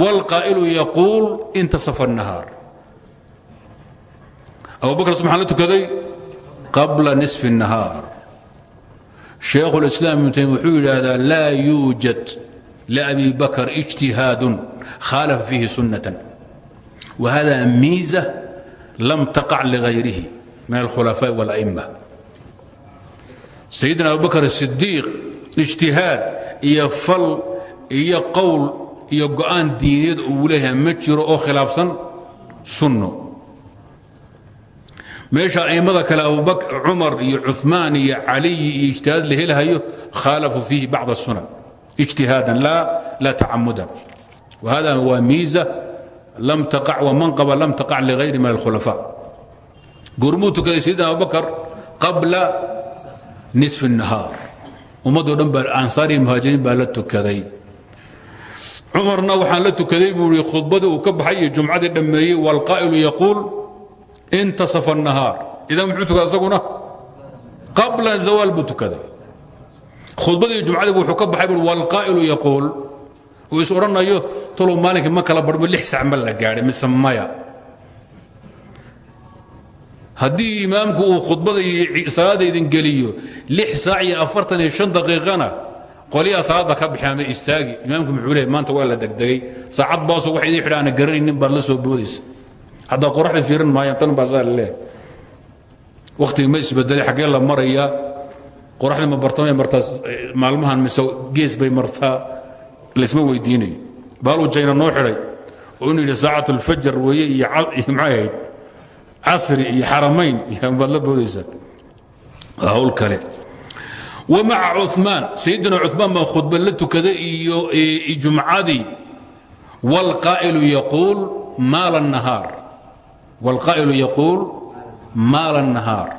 wاlqaa'ilu yaquul intasafa الnahaar abubakr maxaa la tukaday qabla nisfi الnahaar shaykhu اlislaam ibnu taymiya wuxuu yidhaahdaa laa yuujad liabi bakr اجtihaadun khaalafa fiihi sunnatan wahada miiza lam taqac ligayrihi min alkhulafaaءi wاlأئma sayidina abubakr الsidiiq ijtihaad iyo fal iyo qowl iyo go'aan diineed uu leeyahay ma jiro oo khilaafsan sunno meesha a'immada kale abubakr cumar iyo cuثmaan iyo caliy iyo ijtihaad la helhayo khaalafuu fiihi bacd الsunan ijtihaadan laa tacamudan wahada waa miiza lam taqac wamanqaba lam taqac ligayri min alkhulafaa goormuu tukaday sayidina abubakar qabla nisfi الnahaar ummadoo dhan baa ansaar iyo muhaajiriin baa la tukaday cumarna waxaan la tukaday buu i khudbadii uu ka baxay iyo jumcadii dhammeeyey wاlqaa'ilu yaquul intasafa nahaar idan muxuu tukaday isaguna qabla zawaal buu tukaday. Khudbadii jumcadii wuxuu ka baxay buui walqaa'ilu yaquul. Uu is odhanayo talow maalinkii ma kala barhmo lix sac ma la gaadhay mise maya. Haddii imaamku uu khudbada iyo salaada idin geliyo lix saac iyo afartan iyo shan daqiiqana qoliyaa salaadda ka baxeen ama istaagi imaamku muxuu leehay maanta waa la degdegay. Saacad baaso wax idiin xidha aana garanaynin baad la soo boodaysa hadda qoraxda fiirin maayaan tan baasaa laleehay wakhtiga ma isbedelay xaggee la marayaa qoraxda ma bartamay martaa eh, maalmahan mise gees bay martaa. Laisma weydiinayo baaluu jayna noo xidhay. Oo inuu yidhi saacatu alfajar weeye iyo maxay ahayd? Casri iyo xaramayn [laughs] baad la boodaysaa hawl kale. Wmaca cumaan sayidina cumaan baa khudba la tukada iyo eh, jumcadii wاlqaa'ilu yaquul maala nahaar wاlqaa'ilu yaquul maal الnahaar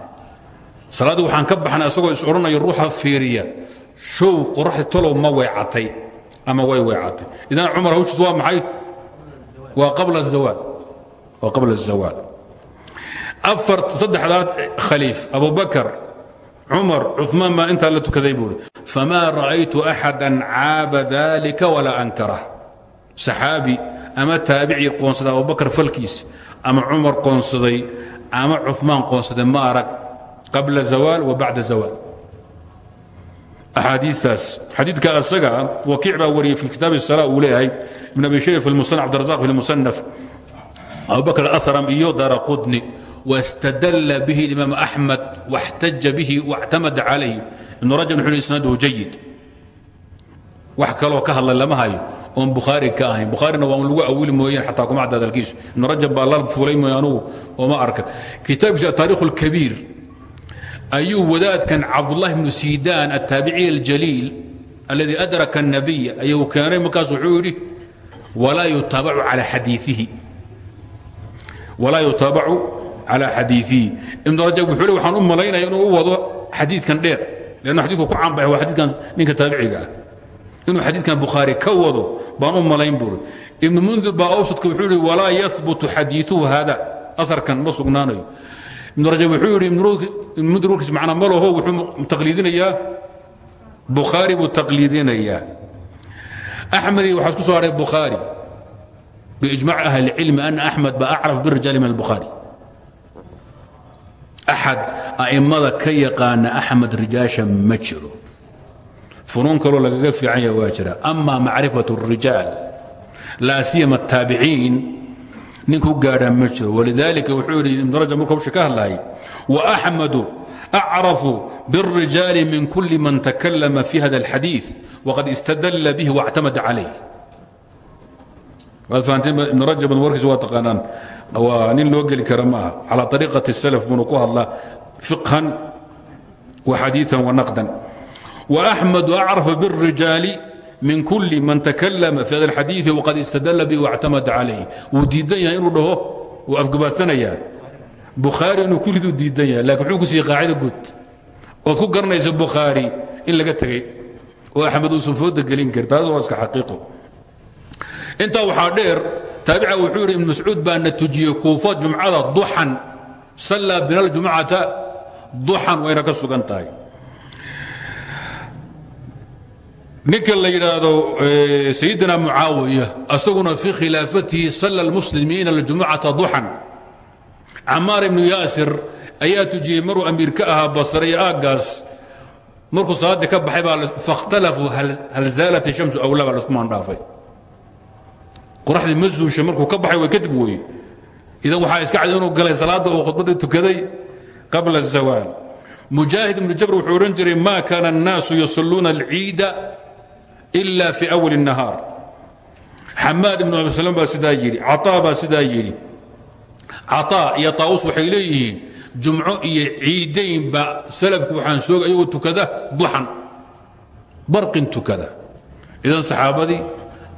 salaaddii waxaan ka baxnay asagoo is odhanaya ruuxa fiiriya show qoraxdi tolow ma weecatay ama way weecatay idan cumar hawshiis waa maxay waa qabla الzawaal waa qabla الzawaal afar saddexdaad khaliif abu bakar cumar cumaan baa intaa la tukaday buuri famaa ra'aytu axada caaba dalika walaa ankarah saxaabi ama taabici qoonsaday abubakar falkiis ama cumar qoonsaday ama cumaan qoonsaday ma arag qabla zawaal wa bacda zawaal. Axaadiitaas xadiidka asagaa wakiic baa wariyey fi kitaabi sala uu leeyahay ibn abi shayb fi musanaf abdirazaq fi musanaf abubakr aram iyo dara qudni wاstadla bihi imaam axmed waxtaja bihi wاctamada calayh ibn rajab wuxu hi isnaduhu jayid wax ka hadlay lama oon bukhaari ka ahayn bukhaarina waa un lagu awili mooyeen xataa kuma cadda hadalkiisu ibn rajab baa la fulay mooye anugu ooma arka kitaabkiisa الtaarikh الكabiir ayuu wadaadkan cabdالlahi بnu sidan الtaabiciي الjaliil اladي أdraka النabiy ayuu keenay markaas wuxuu yidhi walaa yutaabacu calى xadiiihi walaa yutaabacu calى xadiiihi ibn rajab wuxuu le waxaan u malaynaya inuu u wado xadiidkan dheer leannu xadidku ku caanbaxay waa xadiidkan ninka taabiciga ah inuu xadiidkan bukhaari ka wado baan u malayn buuri ibnu mundir baa awsadka wuxuu ihi walaa yahbutu xadiiuhu hada aarkan ma sugnaanayo. Rajab wuxuu yidhi ibnmundir warkiis macnaa ma laho wuxuu taqliidinayaa. Bukhaari buu taqliidinayaa. Axmedi waxaa isku soo haray bukhaari biijmac ahli اlcilmi ana axmed ba acraf birijaali min albukhaari axad a'immada ka yaqaana axmed rijaasha funuun kaloo lagaga fiican yaha waa jira ama macrifaة الrijaal laa siyama الtaabiciin ninku gaadha ma jiro walidalika wuxuu yidhi ibn rajab markuu hawsha ka hadlayay وأxmadu أcrafu bالrijaali min kuli man takalama fi hada الxadiiث waqad istadla bih واctamada calayh waad fahanteen ibn rajab warkiisa waa taqaanaan waa nin loo geli kara ma aha calى طariiqaة الslf buuna ku hadlaa fiqhan وxadiiثan وnaqdan وأحمد أعرف بالرجاaل من كل maن تكلم في hذا الحadيiث وقad اsتدل به واcتمد عليه wuu diidan yahay inuu dhaho wuu afgabaadsanaya bukhaarي inuu kuliduu diidan yahay lakin wxuu ku siiye qaacida guud ood ku garanaysa bukhaarي in laga tegey oo أحmed uusan fooda gelin karin taas waa iska xaqiiqo intaa waxaa dheer taaبica wuxuu yidhi iبن mascuud baa na tujiyey kuufa jumcada duxan sallaa bina الجumcata duxan wayna ka sugan tahay ninka la yidhaahdo sayidina mucaawiya asaguna fii khilaafatihi salla lmuslimiina ljumucata duxan camaar ibnu yaasir ayaa tujiyey maruu amiir ka ahaa basre iyo aaggaas markuu salaadii ka baxay baa fakhtalafuu hal zaalat shamsu awla baa laisku maandhaafay qoraxdii ma zuusha markuu ka baxay way kadib weye idan waxaa iska cad inuu galay salaadda uu khudbadii tukaday qabla الzawaal mujaahid ibnu jabr wuxuu odhan jiray ma kaana الnaasu yusaluuna اlciida ila fi awal الnahaar xamaad ibn abi slm baa sidaa yidhi caaa baa sidaa yidhi. Caaa iyo taawus waxay leeyihiin jumco iyo ciidaynba salafku waxaan sooga iyagoo tukada duxan barqin tukada. Idan saxaabadii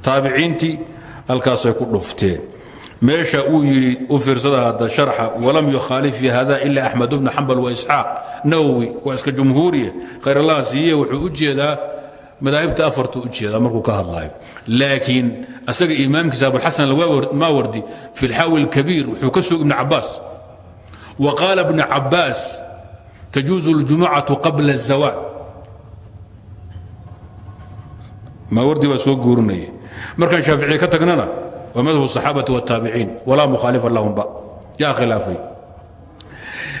taabiciintii halkaasay ku dhufteen. Meesha uu yidhi u fiirsada hadda sharxa walam yukhaalif fi hada ila axmed bnu xambal waisxaaq nawowi waa iska jumhuuriya khayr allah siiye wuxuu u jeedaa madaahibta afartu u jeedaa markuu ka hadlaayo laakiin asaga imaamkiisa abuxasan almaawardi fi اlxaawi اlkabiir wuxuu ka soog ibn cabaas wa qaala ibn cabaas tajuuzu اljumucaةu qabla الzawaal maawardi baa soo guurinaya markaan shaaficiye ka tagnana waa madhab الصaxaabati والtaabiciin walaa mukhaalifa lahumba yaa khilaafay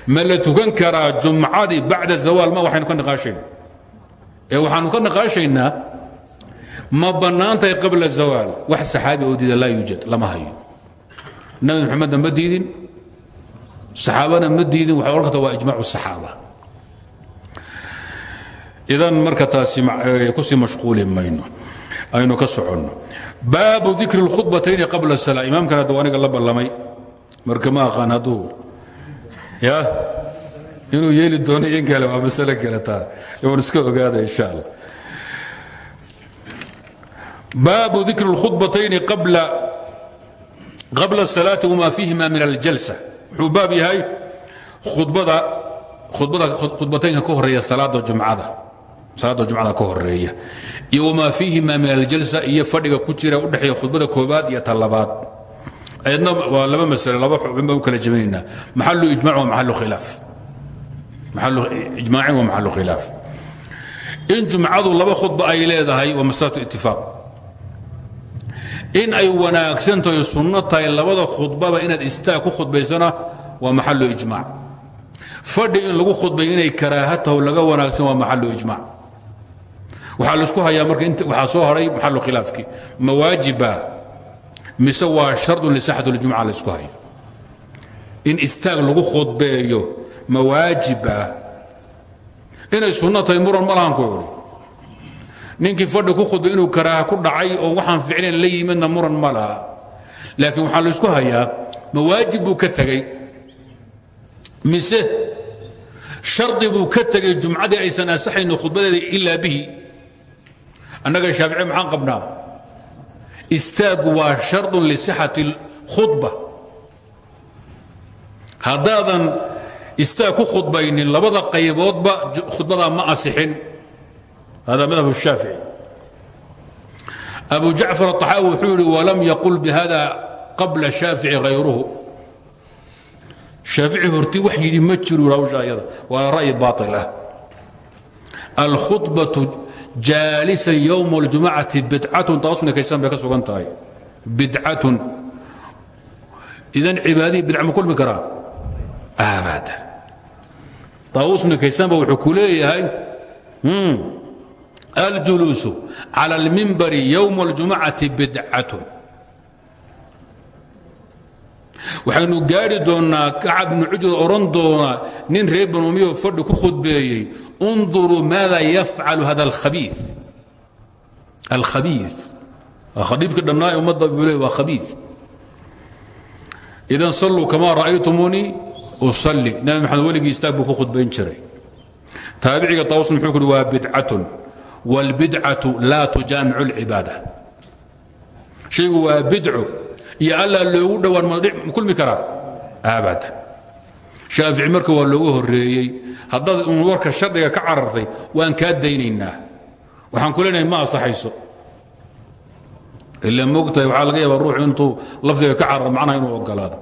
ma la tukan karaa jumcadii bacda zawaal ma waxaynu ka niqaashayn ee waxaanu ka naqaashaynaa ma bannaan qabla zawaal. Wax saxaabi oo diida laa yuujad lama hayo. Nabi maxamedna ma diidin saxaabana ma diidin waxay odhan waa ijmacu saxaaba. Idan marka taasi ku sii mashquuli mayno aynu ka soconno. Baabu dikri اlkhudbatayni qabla اsala imaamkan hadda aniga la ballamay. Marka ma aqaan inuu yeeli doono in kale waa masale kale taa n iska ogaada insha allah baabu dikri اlkhudbatayni qabla الsalaaةi wma fiihima min aljalsa wuxuu baab yahay khudbada khudbada khudbataynka ka horeeya salaada jumcada salaada jumcada ka horeeya iyo wamaa fiihima min aljalsa iyo fadhiga ku jira udhexeeya khudbada koobaad iyo ta labaad ayadna waa laba masale laba xubin baan u kala jebinaynaa maxalu ijmac wa maxalu khilaaf ijmaacin wa maxalu khilaaf? In jumcadu laba khudba ay leedahay waa masalatu itifaaq in ay wanaagsan tahay sunno tahay labada khudbaba inaad istaag ku khudbaysana waa maxalu ijmaac. Fadhi in lagu khudbay inay karaaha taho laga wanaagsan waa maxalu ijmaac. Waxaa la isku hayaa marka waxaa soo haray maxalu khilaafkii. Mawaajiba mise waa shardun lisaxat اljumca la isku hayo. In istaag lagu khudbeeyo mawaajiba. Inay sunno tahay muran ma lahan ku idhi ninkii fadhi ku khudbay inuu karaaha ku dhacay oo waxaan ficnayn la yimidna muran ma laha. Laakiin waxaa la isku hayaa buu ka tegey mise shardi buu ka tegey jumcadii aysan ansaxayno khudbadeeda ilaa bihi. Annaga shaafici maxaan qabnaa? Istaagu waa shardun lisixati haddaadan istaag ku khudbaynin labada qayboodba khudbadaa ma asixin hada madhab الshaafici abu jacfar الطaxaawi wuxuu yihi walam yaqul bihada qabla shaafici hayruhu shaafici hortii wax yidhi ma jiru hawsha ayada waana ra'yi baail ah alkhudbatu jaalisan yowma اljumacati bidcatun taasuna kaysan bay ka sugan tahay bidcatun idan cibaadihii bidca ma kulmi karaa abadan taawusna kaysanba wuxuu ku leeyahay aljuluusu cala almimbari yowma اljumacati bidcatun waxaynu gaadhi doonnaa kacab bnu cujur odhan doonaa nin reer banumiyo fadhi ku khudbeeyey unduruu maada yafcalu hada alkhabii alkhabii khadiibkii dhamnaa ummadda buu le waa khabii idan salluu kamaa ra'aytumuunii usalli. Nabi maxamed weligii istaag buu ku khudbayn jiray. Taabiciga taawus muxuu ku uhi waa bidcatun wاlbidcatu laa tujaamicu اlcibaada shaygu waa bidco iyo allaa loogu dhowaan ma kulmi karaa? Abadan shaafici marka waa loogu horeeyey haddaad un warka shardiga ka carartay waan kaa daynaynaa. Waxaan ku ma asaxayso ila mogtahay waxaa laga yaabaa ruuxu intuu lafdiga ka cararo macnaha inuu ogolaado.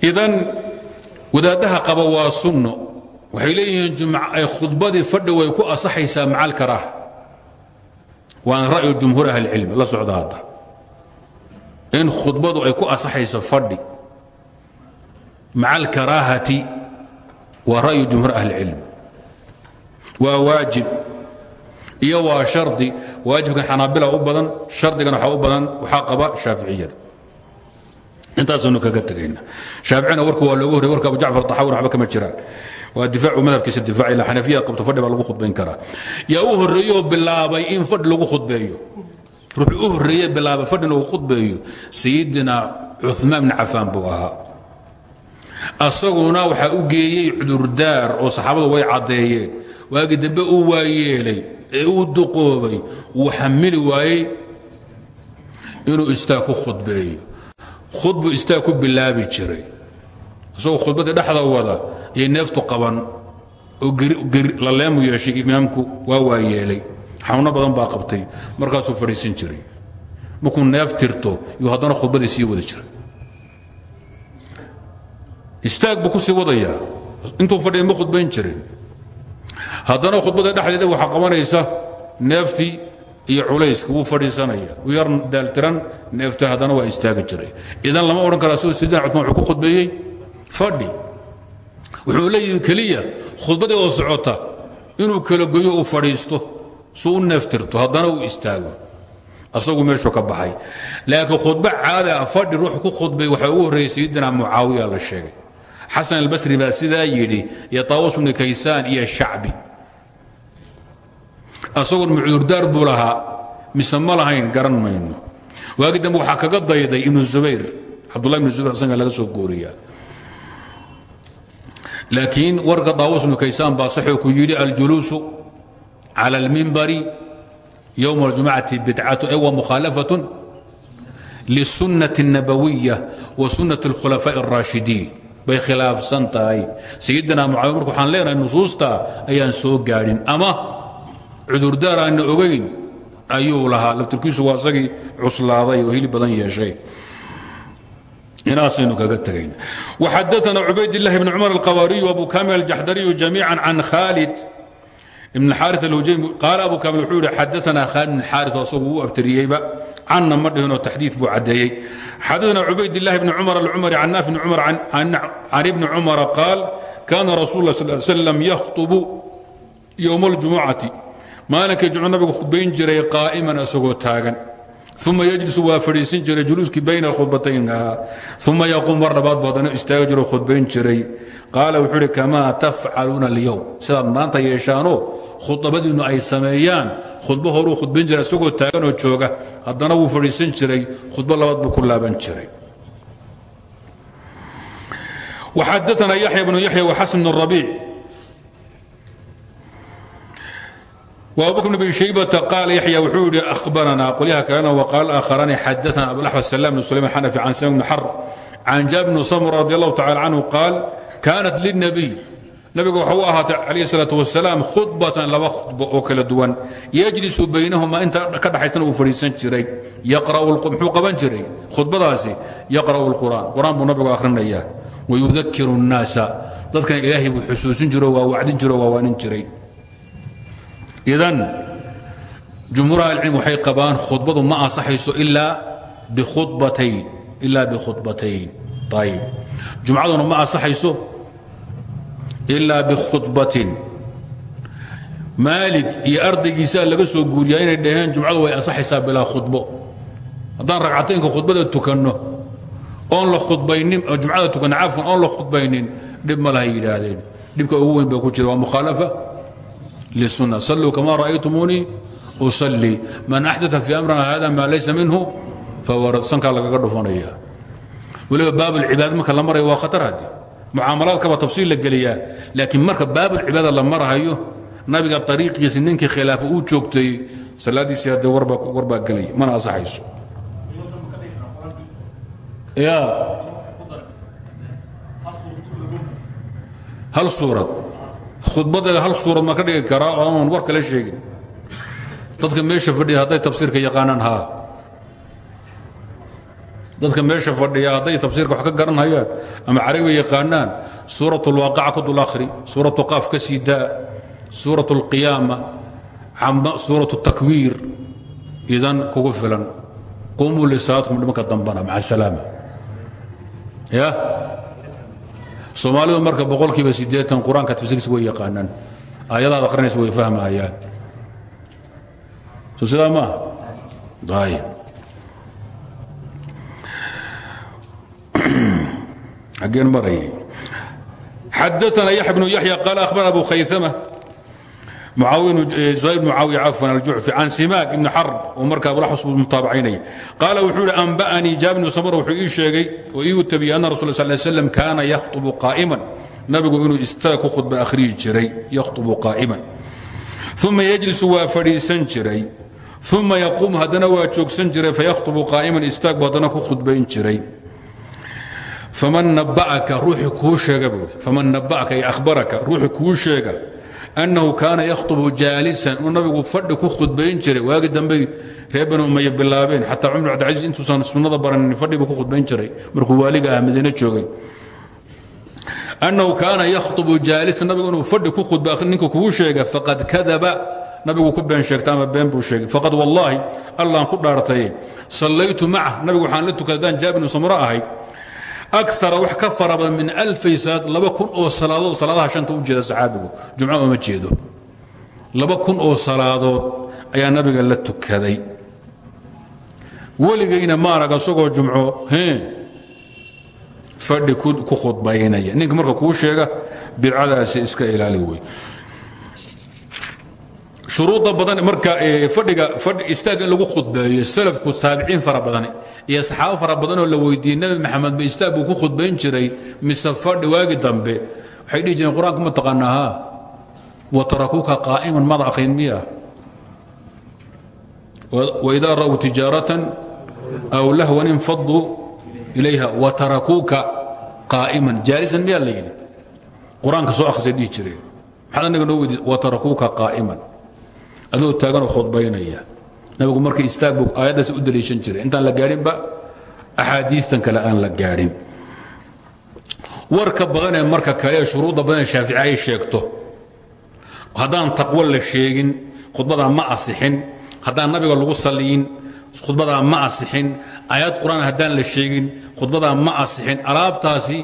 Idan wadaaddaha qaba waa sunno waxay leeyihiin khudbadii fadhi ku asaxaysaa maca alkaraaha waana ra'yu jumhuur ahlicilmi la socda in khudbadu ay ku asaxayso fadhi. Maca alkaraahati waa ra'yu jumhuur ahlicilm waa waajib. Iyo waa shardi. Waajibkan xanaabila u badan shardigan waxaa u badan waxaa qaba shaaficiyada intaasaynu kaga tegayna shaaficina warka waa loogu horey warka abu jacfar taxawir waxba kama jiraan. Waa difaacu madhabkiisa difaac ila xanafiya qabto fadhi baa lagu khudbayn karaa. Yaa u horreeyoo bilaabay in fadhi lagu khudbeeyo. Ruuxuu u horreeye bilaabay fadhi lagu khudbeeyo. Sayidina cumaan bni cafaan buu ahaa. Asaguna waxaa u geeyey cudurdaar oo saxaabadu way caddeeyeen. Waagii dambe uu waayeelay ee uu duqoobay wuu xamili waayey inuu istaag ku khudbeeyo khudbu istaag ku bilaabi jiray. Isagoo khudbadda dhexda wada iyo neeftu qaban oo laleemu yeeshay imaamku waa waayeelay. Xanuuno badan baa qabtay markaasuu fadhiisan jiray. Markuu neef tirto yuu haddana khudbadii wada jiray. Istaag buu ku sii wadayaa intuu fadhiya ma khudbayn jirin. Haddana khudbadda qabanaysa neeftii iyo culayska wuu fadhiisanaya. Yar daaltiran neefta haddana waa istaagi jiray. Idan lama odhan karaa siduu sidina cutmaan wuxuu ku khudbeeyey fadhi wuxuu leeyihi keliya khudbaddii oo socota inuu kala goyo uu fadhiisto suu u neeftirto haddana uu istaago. Asagu meeshuu ka baxay. Laakiin khudbo caada ah fadhi ruux ku khudbay waxaa ugu horreeyey sayidina mucaawiya la sheegay. Xasan albasri baa sidaa yidhi iyo taawus bni kaysaan iyo shacbi asagoon mucudurdaar buu lahaa mise ma lahayn garan mayno waagi dambe waxaa kaga dayday ibnu zubayr cabdullah ibnu zubayr asaga laga soo gooriyaa laakiin warka taawus bnu kaysaan baa saxuu ku yidhi aljuluusu cala almimbari yowma aljumacati bidcatu ay wa mukhaalafatun liلsunnati الnabawiya wa sunnati اlkhulafaaءi الraashidiin bay khilaafsan tahay sayidina mucaawiya marka waxaan leenahay nusuusta ayaan soo gaadhin ama cudurdaar aanna ogayn ayuu lahaa. Laftirkiisu waa isagii cuslaaday oo hili badan yeeshay. Inaasaynu kaga tegayn. Waxadaana cubaydillahi bn cumar alqawaariyu abu kamil aljaxdariyu jamiica can khaalid ibn xaari alhujaymi. Qaala abu kamil wuxuu yihi xadaana khaalid ibn xaari asagu u abtiriyeyba canna ma dhihinoo taxdiid buu caddeeyey. Xadaana cubaydillahi bni cumar alcumari can naafi bni cumar can ibni cumara qaal kaana rasuul lah sal slam yakhطubu yowma aljumucati maalinkii jumcu nabigu khudbayn jiray qaa'iman isagoo taagan. Uma yjlisu waa fadhiisan jiray juluuskii bayna khudbatayn ahaa uma yaquum mar labaad badana istaagi jiroo khudbayn jiray. Qaala wuxuu ihi kamaa tafcaluuna اlyowm sidaad maanta yeeshaanoo khudbadiinnu ay sameeyaan. Khudbo horuu khudbayn jiray isagoo taaganoo jooga. Haddana wuu fadhiisan jiray khudbo labaad buu ku laaban jiray. Xadana yaya bnu yaya waxasn bn rabiic وأبوبكر بن شيبة قال يحيى wuxuu yihi أخبرنا qolyaha kalena وقال آخران xadثنا أبوالأحوى سلام بن سليم الحنفي عن سلم بن حر عن جابر بن سمر رضي الله تعالى عنه قال كانت للنبي nabiga waxa u ahaatay calayh الsalaaة wasalaam khudbatan laba khudbo oo kala duwan yejlisu baynahuma inta ka dhaxaysana uu fadhiisan jiray muxuu qaban jiray khudbadaasi yaqra'u اlqur'an qur'aan buu nabigu akhrinayaa wayudakiru الnaasa dadkan ilaahay buu xusuusin jiro waa wacdin jiro waa waanin jiray idan jumhuur ahlicilm waxay qabaan khudbadu ma ansaxayso ilaa bikhubatayn ilaa bikhubatayn ayib jumcaduna ma ansaxayso ilaa bikhudbatin maalig iyo ardaygiisaa laga soo guuriyaa inay dhaheen jumcadu way ansaxaysaa bilaa khudbo. Haddaan ragcataynka khudbada tukanno oon la khudbaynin jumcada tukanno cafwan oon la khudbaynin dhib ma lahay yidhaahdeen. Dhibka ugu weyn baa ku jira waa mukhaalafa lisunna salluu kama ra'aytumuunii usalli man axdaa fii amrina hada maa laysa minhu fahuwa sankaa lagaga dhufanaya weliba baabulcibaada marka la marayo waa khatar haddi mucaamalaadkaba tafsiil la geliyaa laakiin marka baabulcibaada la marahayo nabiga ariiqiisi ninkii khilaafa uu joogtay salaadiisii haddee warbaa gelaya mana asaxayso hal suurad khudbadeeda hal suurad ma ka dhigi karaa oo aan war kala sheegin dadka meesha fadhiya hadday tafsiirka yaqaanaan haa dadka meesha fadhiya hadday tafsiirka wax ka garan hayaan ama carabi yaqaanaan suurat اlwaaqica ku dul akhri suuratu qaaf ka sii daa suuraة اlqiyaama suuraة الtakwiir idan kugu filan qumuu lisaatkum nimanka dambana maca salaama ya soomaalidu marka boqolkiiba siddeean qur'aanka tafsiirkiisa way yaqaanaan. Aayadahaad akhrinaysa way fahmaayaan. Soo sidaa ma aha. Ayb xaggeen marayay xadaana yaxya bnu yaxya qaala suhayl bn mucaawiya cafan aljucfi can simaak ibni xarb oo markaa mulaxus buu mutaabacaynaya qaala wuxuu yihi anba'anii jaabir bnu samura wuxuu ii sheegay oo ii tabiyey anna rasul sal slam kaana yakhtubu qaa'iman nabigu inuu istaag ku khudba akhriyi jiray yakhtubu qaa'iman uma yejlisu waa fadhiisan jiray uma yaquum haddana waa joogsan jiray fayakhtubu qaa'iman istaag buu haddana ku khudbayn jiray faman naba'aka ruuxii kuu sheega buu faman naba'aka ay akhbaraka ruuxii kuu sheega annahu kaana yakhطbu jaalisan uu nabigu fadhi ku khudbayn jiray waagi dambey reer bani umaya bilaabeen xataa cumar cabdicaiis intuusan sunnada baranin fadhi ku khudbayn jiray markuu waaliga ah joogay annahu kaana yakhطbu jaalisan nabigu inuu ku khudba ninka kugu sheega faqad kadaba nabigu ku been sheegta ama been buu sheegay faqad wallaahi allaan ku dhaartaye sallaytu maca nabigu waxaan la tukaday haddaan jaabinu samro ahay aara wax ka fara badan min alfay salaad laba kun oo salaadood salaadaha shanta u jeeda saxaabigu. Jumco uma jeedo. Laba kun oo salaadood ayaa nabiga la tukaday. Weligayna ma arag asagoo jumco fadhi ku khudbaynaya. Ninka marka kuu sheega bidcadaasi iska ilaali wey shuruudda badan marka fadhiga istaag in lagu khudbeeyo salafku taabiciin fara badan iyo saxaabo fara badanoo la weydiiyey nebi maxamed ma istaag buu ku khudbayn jiray mise fadhi waagi dambe? Waxay dhihi jireen qur'aanka ma taqaanaa haa wa tarakuuka qaa'iman mada akhrin miya waidaa ra'uu tijaaratan aw lahwan infaduu ilayha wa tarakuuka qaa'iman jaalisan miyaa la yidhi? Qur'aanka soo akhrisay dhihi jireen. Maxaad anaga noo weydiis wa tarakuuka qaa'iman adoo taaganoo khudbaynaya. Nabigu marka istaag buu aayaddaas u daliishan jiray. Intaan la gaadhinba axaadiistan kale aan la gaadhin. Warka badanee marka kale shuruudda badanee shaafici sheegto haddaan taqwo la sheegin khudbadaa ma asixin. Haddaan nabiga lagu saliyin khudbadaa ma asixin. Aayad qur'aan haddaan la sheegin khudbadaa ma asixin. Alaabtaasi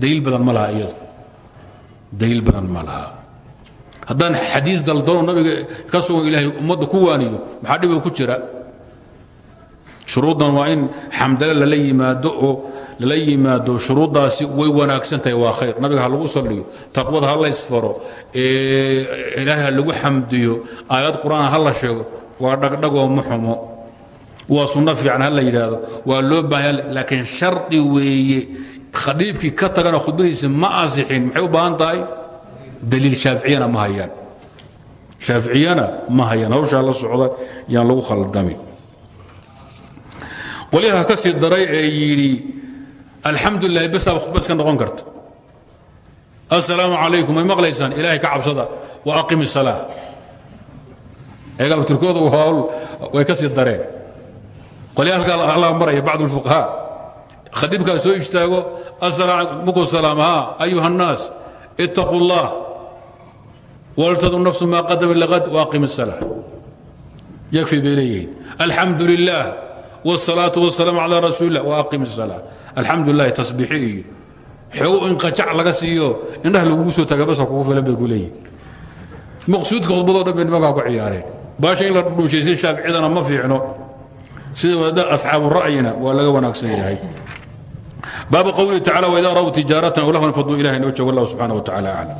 daliil badan ma laha iyadu. Badan ma laha haddaan xadiis daldano nabiga ka sugan ilaahay ummadda ku waaniyo maxaa dhibo ku jira? Shuruuddan waa in xamdale yimaado oo lala yimaado shuruuddaasi way wanaagsan tahay waa khayr. Nabiga ha lagu saliyo taqwada ha la isfaro ilaahay ha lagu xamdiyo aayad qur'aan ha la sheego waa dhagdhagoo ma xumo. Waa sunno fiican ha la yidhaahdo waa loo baahanya laakiin shardi weeye khadiibkii ka tagana khudbadiisa ma asixin maxay u baahan tahay daliil shaaficiyana ma hayaan shaaficiyana ma hayaan hawshaa la socda yaan lagu khaldami qolyaha ka sii daray ee yidhi alxamdulilah basaaba khudba iska noqon karta assalaamu calaykum may maqlaysaan ilaahay ka cabsada wa aqim الsalaa eegaa turkooda hawl way ka sii dareen qolyaha halkaa allah maraya bacd اlfuqahaa khadiibkaa soo istaago markuu salaamahaa ayuha الnaas ittaquu اllah waltadu nafsu maa qadama laqad waaqim الsalaa yakfi bay leeyihiin alxamdu lilah wالsalaaةu wالsalaam calى rasuuli اllah waaqim الsalaa alxamdu lilahi tasbiixi iyo xoog in qajac laga siiyo indhaha lagugu soo taga basa kugu filan bay ku leeyihin maqsuudka khudbadoo dhan bay nimankaa ku ciyaareen baasha in la dhuushaysin shaaficidana ma fiicno sida wadaada asxaabu ra'yina waa laga wanaagsan yahay baabu qowlihi tacala waidaa ra'w tijaaratan aw lahwan faduu ilahi noo joogo allah subxaana wa tacala aclam